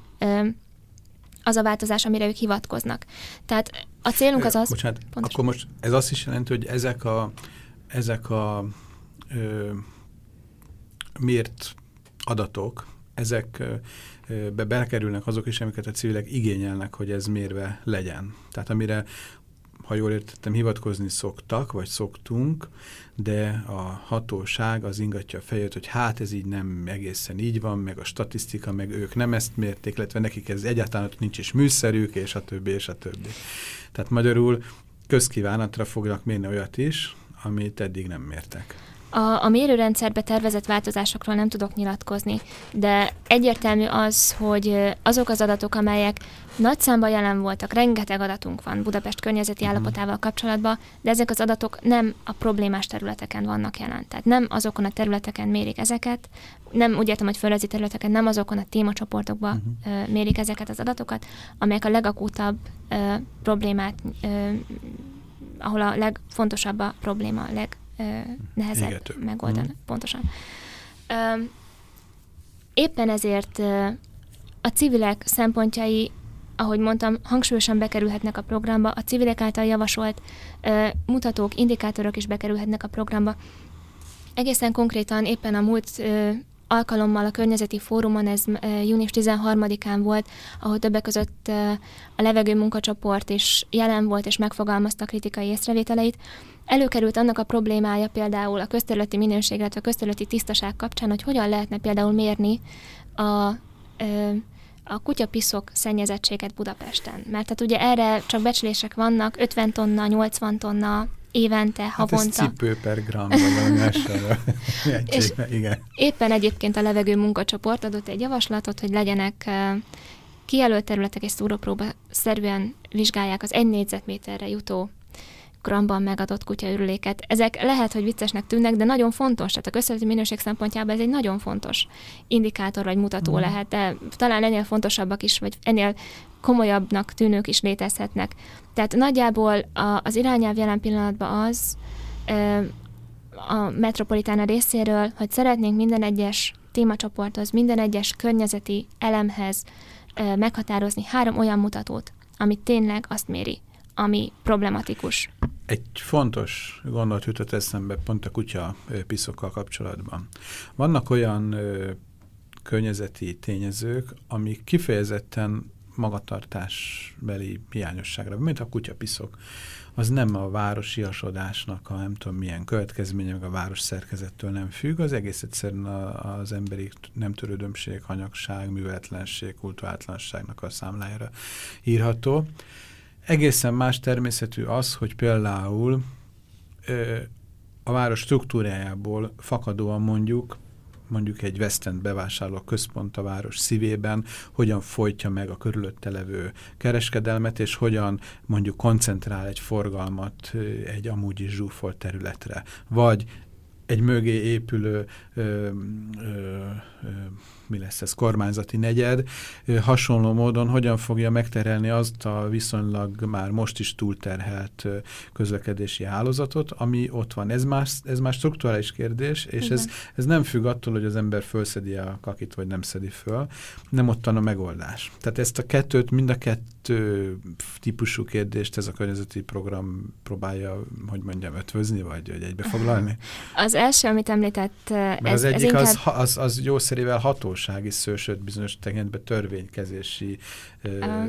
az a változás, amire ők hivatkoznak. Tehát a célunk az az... Bocsánat, pontos. akkor most ez azt is jelenti, hogy ezek a, ezek a ö, mért adatok, ezek be belekerülnek azok is, amiket a civilek igényelnek, hogy ez mérve legyen. Tehát amire ha jól értettem, hivatkozni szoktak, vagy szoktunk, de a hatóság az ingatja a fejét, hogy hát ez így nem egészen így van, meg a statisztika, meg ők nem ezt mérték, illetve nekik ez egyáltalán nincs is műszerük, és a többi, és a többi. Tehát magyarul közkívánatra fognak mérni olyat is, amit eddig nem mértek. A, a mérőrendszerbe tervezett változásokról nem tudok nyilatkozni, de egyértelmű az, hogy azok az adatok, amelyek nagy számban jelen voltak, rengeteg adatunk van Budapest környezeti uh-huh. állapotával kapcsolatban, de ezek az adatok nem a problémás területeken vannak jelen. Tehát nem azokon a területeken mérik ezeket, nem úgy értem, hogy földrajzi területeken, nem azokon a témacsoportokban uh-huh. mérik ezeket az adatokat, amelyek a legakútabb uh, problémát, uh, ahol a legfontosabb a probléma, a leg nehezebb Égető. megoldani. Mm. Pontosan. Éppen ezért a civilek szempontjai, ahogy mondtam, hangsúlyosan bekerülhetnek a programba, a civilek által javasolt mutatók, indikátorok is bekerülhetnek a programba. Egészen konkrétan éppen a múlt alkalommal a Környezeti Fórumon, ez június 13-án volt, ahol többek között a levegő munkacsoport is jelen volt, és megfogalmazta kritikai észrevételeit. Előkerült annak a problémája például a közterületi minőség, illetve a közterületi tisztaság kapcsán, hogy hogyan lehetne például mérni a, a kutyapiszok szennyezettséget Budapesten. Mert tehát ugye erre csak becslések vannak, 50 tonna, 80 tonna, évente, hát havonta. Ez cipő per gram, vagy valami és igen. Éppen egyébként a levegő munkacsoport adott egy javaslatot, hogy legyenek kijelölt területek és szúrópróba szerűen vizsgálják az egy négyzetméterre jutó gramban megadott kutyaürüléket. Ezek lehet, hogy viccesnek tűnnek, de nagyon fontos, tehát a közszereti minőség szempontjából ez egy nagyon fontos indikátor vagy mutató mm. lehet, de talán ennél fontosabbak is, vagy ennél komolyabbnak tűnők is létezhetnek. Tehát nagyjából a, az irányelv jelen pillanatban az a metropolitána részéről, hogy szeretnénk minden egyes témacsoporthoz, minden egyes környezeti elemhez meghatározni három olyan mutatót, amit tényleg azt méri, ami problematikus. Egy fontos gondolat jutott eszembe pont a kutya piszokkal kapcsolatban. Vannak olyan ö, környezeti tényezők, amik kifejezetten magatartásbeli hiányosságra, mint a kutyapiszok. Az nem a városi asodásnak a nem tudom milyen következménye, meg a város szerkezettől nem függ, az egész egyszerűen a, az emberi nem törődömség, hanyagság, művetlenség, kultúrátlanságnak a számlájára írható. Egészen más természetű az, hogy például ö, a város struktúrájából fakadóan mondjuk mondjuk egy West End bevásárló központ a város szívében, hogyan folytja meg a körülötte levő kereskedelmet, és hogyan mondjuk koncentrál egy forgalmat egy amúgy zsúfolt területre. Vagy egy mögé épülő ö, ö, ö, mi lesz ez, kormányzati negyed, hasonló módon hogyan fogja megterelni azt a viszonylag már most is túlterhelt közlekedési hálózatot, ami ott van. Ez más, ez más strukturális kérdés, és ez, ez nem függ attól, hogy az ember fölszedi a kakit, vagy nem szedi föl, nem ott van a megoldás. Tehát ezt a kettőt, mind a kettő típusú kérdést ez a környezeti program próbálja, hogy mondjam, ötvözni, vagy, vagy egybefoglalni? Az első, amit említett, ez, az egyik ez inkább... az, az, az jószerével hatós bírósági sző, sőt bizonyos tekintetben törvénykezési ö,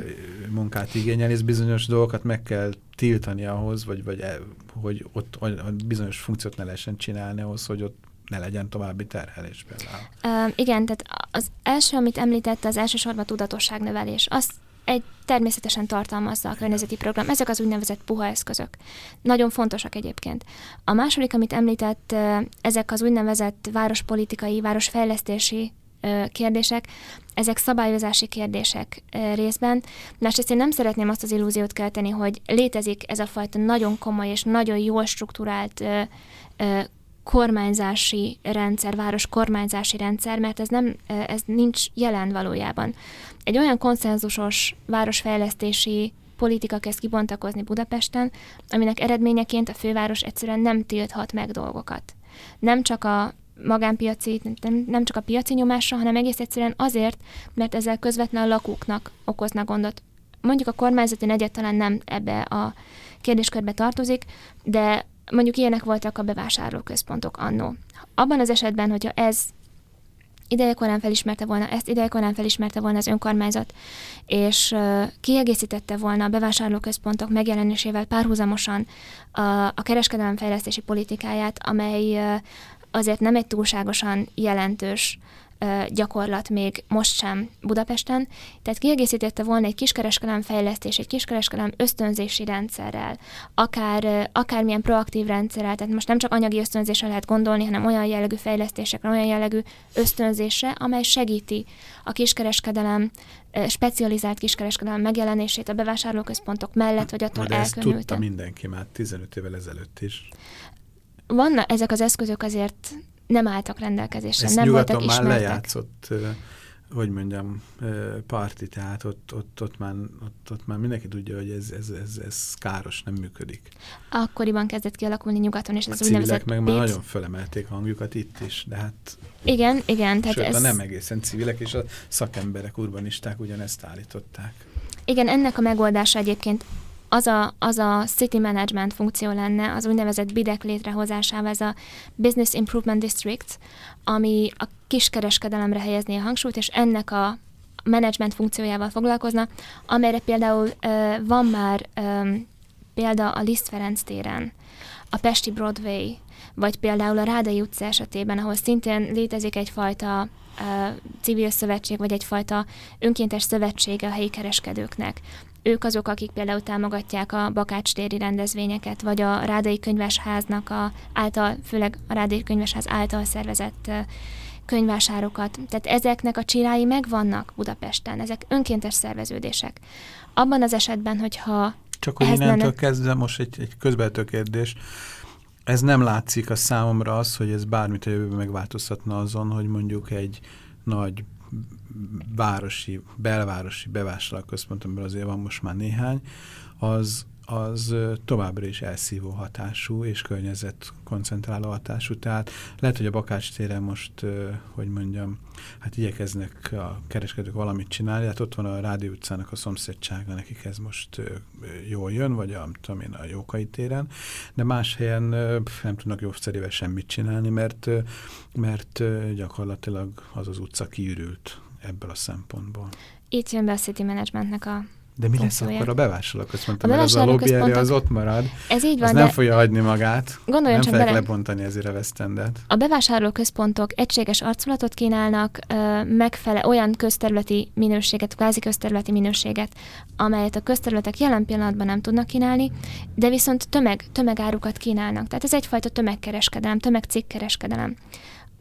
munkát igényel, és bizonyos dolgokat meg kell tiltani ahhoz, vagy, vagy e, hogy ott bizonyos funkciót ne lehessen csinálni ahhoz, hogy ott ne legyen további terhelés például. Uh, igen, tehát az első, amit említette, az elsősorban tudatosságnövelés. Azt egy természetesen tartalmazza a környezeti program. Ezek az úgynevezett puha eszközök. Nagyon fontosak egyébként. A második, amit említett, ezek az úgynevezett várospolitikai, városfejlesztési kérdések, ezek szabályozási kérdések részben. Másrészt én nem szeretném azt az illúziót kelteni, hogy létezik ez a fajta nagyon komoly és nagyon jól struktúrált kormányzási rendszer, város kormányzási rendszer, mert ez, nem, ez nincs jelen valójában. Egy olyan konszenzusos városfejlesztési politika kezd kibontakozni Budapesten, aminek eredményeként a főváros egyszerűen nem tilthat meg dolgokat. Nem csak a magánpiaci, nem, csak a piaci nyomásra, hanem egész egyszerűen azért, mert ezzel közvetlen a lakóknak okozna gondot. Mondjuk a kormányzati negyed talán nem ebbe a kérdéskörbe tartozik, de mondjuk ilyenek voltak a bevásárlóközpontok annó. Abban az esetben, hogyha ez idejekorán felismerte volna, ezt idejekorán felismerte volna az önkormányzat, és uh, kiegészítette volna a bevásárlóközpontok megjelenésével párhuzamosan a, a kereskedelemfejlesztési politikáját, amely uh, azért nem egy túlságosan jelentős gyakorlat még most sem Budapesten, tehát kiegészítette volna egy kiskereskedelem fejlesztés, egy kiskereskedelem ösztönzési rendszerrel, akár, akármilyen proaktív rendszerrel, tehát most nem csak anyagi ösztönzésre lehet gondolni, hanem olyan jellegű fejlesztésekre, olyan jellegű ösztönzésre, amely segíti a kiskereskedelem, specializált kiskereskedelem megjelenését a bevásárlóközpontok mellett, vagy attól de ezt tudta mindenki már 15 évvel ezelőtt is. Vannak ezek az eszközök azért nem álltak rendelkezésre, Ezt nem voltak ismertek. már lejátszott, hogy mondjam, parti, tehát ott, ott, ott, már, ott, ott már mindenki tudja, hogy ez, ez, ez, ez káros, nem működik. Akkoriban kezdett kialakulni nyugaton, és ez a úgynevezett meg már nagyon fölemelték a hangjukat itt is, de hát... Igen, igen. Tehát sőt, ez... nem egészen civilek, és a szakemberek, urbanisták ugyanezt állították. Igen, ennek a megoldása egyébként az a, az a city management funkció lenne, az úgynevezett BIDEK létrehozásával, ez a Business Improvement District, ami a kiskereskedelemre helyezné a hangsúlyt, és ennek a management funkciójával foglalkozna, amelyre például uh, van már um, példa a Liszt Ferenc téren, a Pesti Broadway, vagy például a Rádai utca esetében, ahol szintén létezik egyfajta civil szövetség, vagy egyfajta önkéntes szövetsége a helyi kereskedőknek ők azok, akik például támogatják a Bakács téri rendezvényeket, vagy a Rádai Könyvesháznak a által, főleg a Rádai Könyvesház által szervezett könyvásárokat. Tehát ezeknek a csirái megvannak Budapesten, ezek önkéntes szerveződések. Abban az esetben, hogyha Csak hogy innentől lenne... kezdve most egy, egy közbeltő kérdés, ez nem látszik a számomra az, hogy ez bármit a jövőben megváltoztatna azon, hogy mondjuk egy nagy városi, belvárosi bevásárlóközpont, amiben azért van most már néhány, az, az továbbra is elszívó hatású és környezet koncentráló hatású. Tehát lehet, hogy a Bakács téren most, hogy mondjam, hát igyekeznek a kereskedők valamit csinálni, hát ott van a Rádió utcának a szomszédsága, nekik ez most jól jön, vagy a, tudom én, a Jókai téren, de más helyen nem tudnak jószerével semmit csinálni, mert, mert gyakorlatilag az az utca kiürült ebből a szempontból. Itt jön be a City Managementnek a de mi lesz akkor a bevásárlóközpont? Mert az a lobby az ott marad. Ez így van, az nem fogja hagyni magát. Gondoljon nem csak bele. lebontani ezért a West A bevásárlóközpontok egységes arculatot kínálnak, megfele olyan közterületi minőséget, kvázi közterületi minőséget, amelyet a közterületek jelen pillanatban nem tudnak kínálni, de viszont tömeg, tömegárukat kínálnak. Tehát ez egyfajta tömegkereskedelem, tömegcikkereskedelem.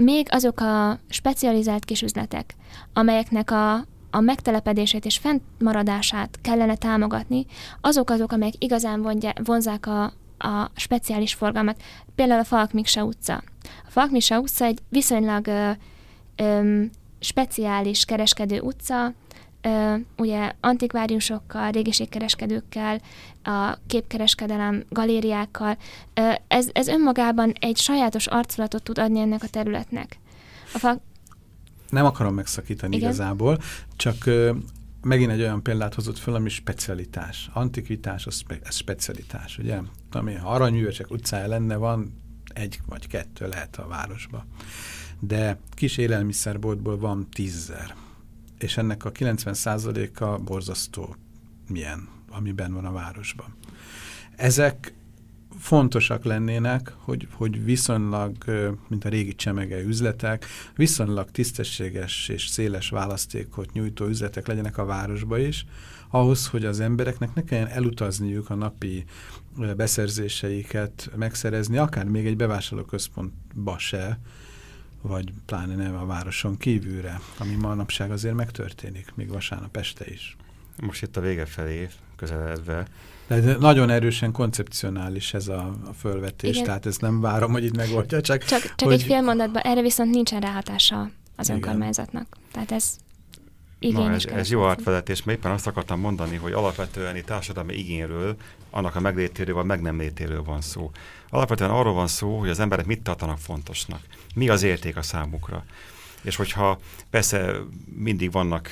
Még azok a specializált kisüzletek, amelyeknek a a megtelepedését és fennmaradását kellene támogatni, azok azok, amelyek igazán vonja, vonzák a, a speciális forgalmat. Például a Falkmiksa utca. A Falkmiksa utca egy viszonylag ö, ö, speciális kereskedő utca, ugye antikváriusokkal, régiségkereskedőkkel, a képkereskedelem galériákkal. Ez, ez önmagában egy sajátos arculatot tud adni ennek a területnek. A Falk nem akarom megszakítani Igen? igazából, csak megint egy olyan példát hozott föl, ami specialitás. Antikvitás, az spe, ez specialitás, ugye? Ami aranyűvecsek utcája lenne, van egy vagy kettő lehet a városba. De kis élelmiszerboltból van tízzer. És ennek a 90%-a borzasztó milyen, amiben van a városban. Ezek fontosak lennének, hogy, hogy viszonylag, mint a régi csemege üzletek, viszonylag tisztességes és széles választékot nyújtó üzletek legyenek a városba is, ahhoz, hogy az embereknek ne kelljen elutazniuk a napi beszerzéseiket megszerezni, akár még egy bevásárlóközpontba se, vagy pláne nem a városon kívülre, ami manapság azért megtörténik, még vasárnap este is. Most itt a vége felé közeledve. De nagyon erősen koncepcionális ez a, a fölvetés, Igen. tehát ezt nem várom, hogy itt megoldja, csak... Csak, csak hogy... egy fél mondatban, erre viszont nincsen ráhatása az Igen. önkormányzatnak. Tehát ez Na, ez, ez jó átvezetés, mert éppen azt akartam mondani, hogy alapvetően itt társadalmi igényről, annak a meglétéről vagy meg nem létéről van szó. Alapvetően arról van szó, hogy az emberek mit tartanak fontosnak. Mi az érték a számukra. És hogyha persze mindig vannak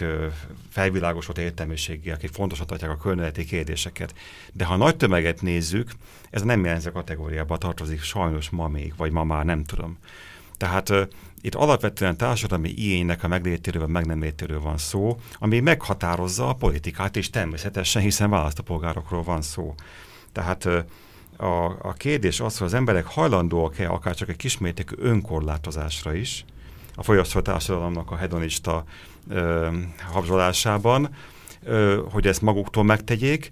felvilágosott értelmiségi, akik fontosat tartják a környezeti kérdéseket, de ha nagy tömeget nézzük, ez nem jelentő kategóriába tartozik sajnos ma még, vagy ma már nem tudom. Tehát itt alapvetően társadalmi igénynek a meglétéről meg nem létéről van szó, ami meghatározza a politikát is természetesen, hiszen választópolgárokról van szó. Tehát a, a kérdés az, hogy az emberek hajlandóak-e akár csak egy kismértékű önkorlátozásra is, a fogyasztó társadalomnak a hedonista ö, habzsolásában, ö, hogy ezt maguktól megtegyék,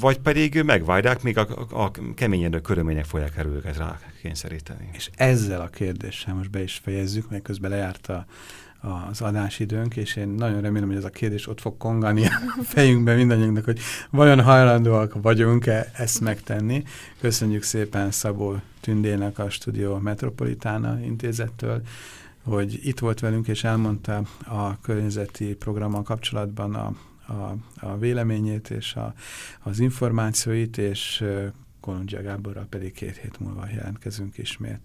vagy pedig megvárják, míg a, a, a keményedő körülmények fogják el őket rá kényszeríteni. És ezzel a kérdéssel most be is fejezzük, mert közben lejárt a, az adásidőnk, és én nagyon remélem, hogy ez a kérdés ott fog kongani a fejünkben mindannyiunknak, hogy vajon hajlandóak vagyunk-e ezt megtenni. Köszönjük szépen Szabó Tündének a Studio Metropolitana intézettől, hogy itt volt velünk, és elmondta a környezeti programmal kapcsolatban a, a, a véleményét és a, az információit, és Kolondzsia Gáborral pedig két hét múlva jelentkezünk ismét.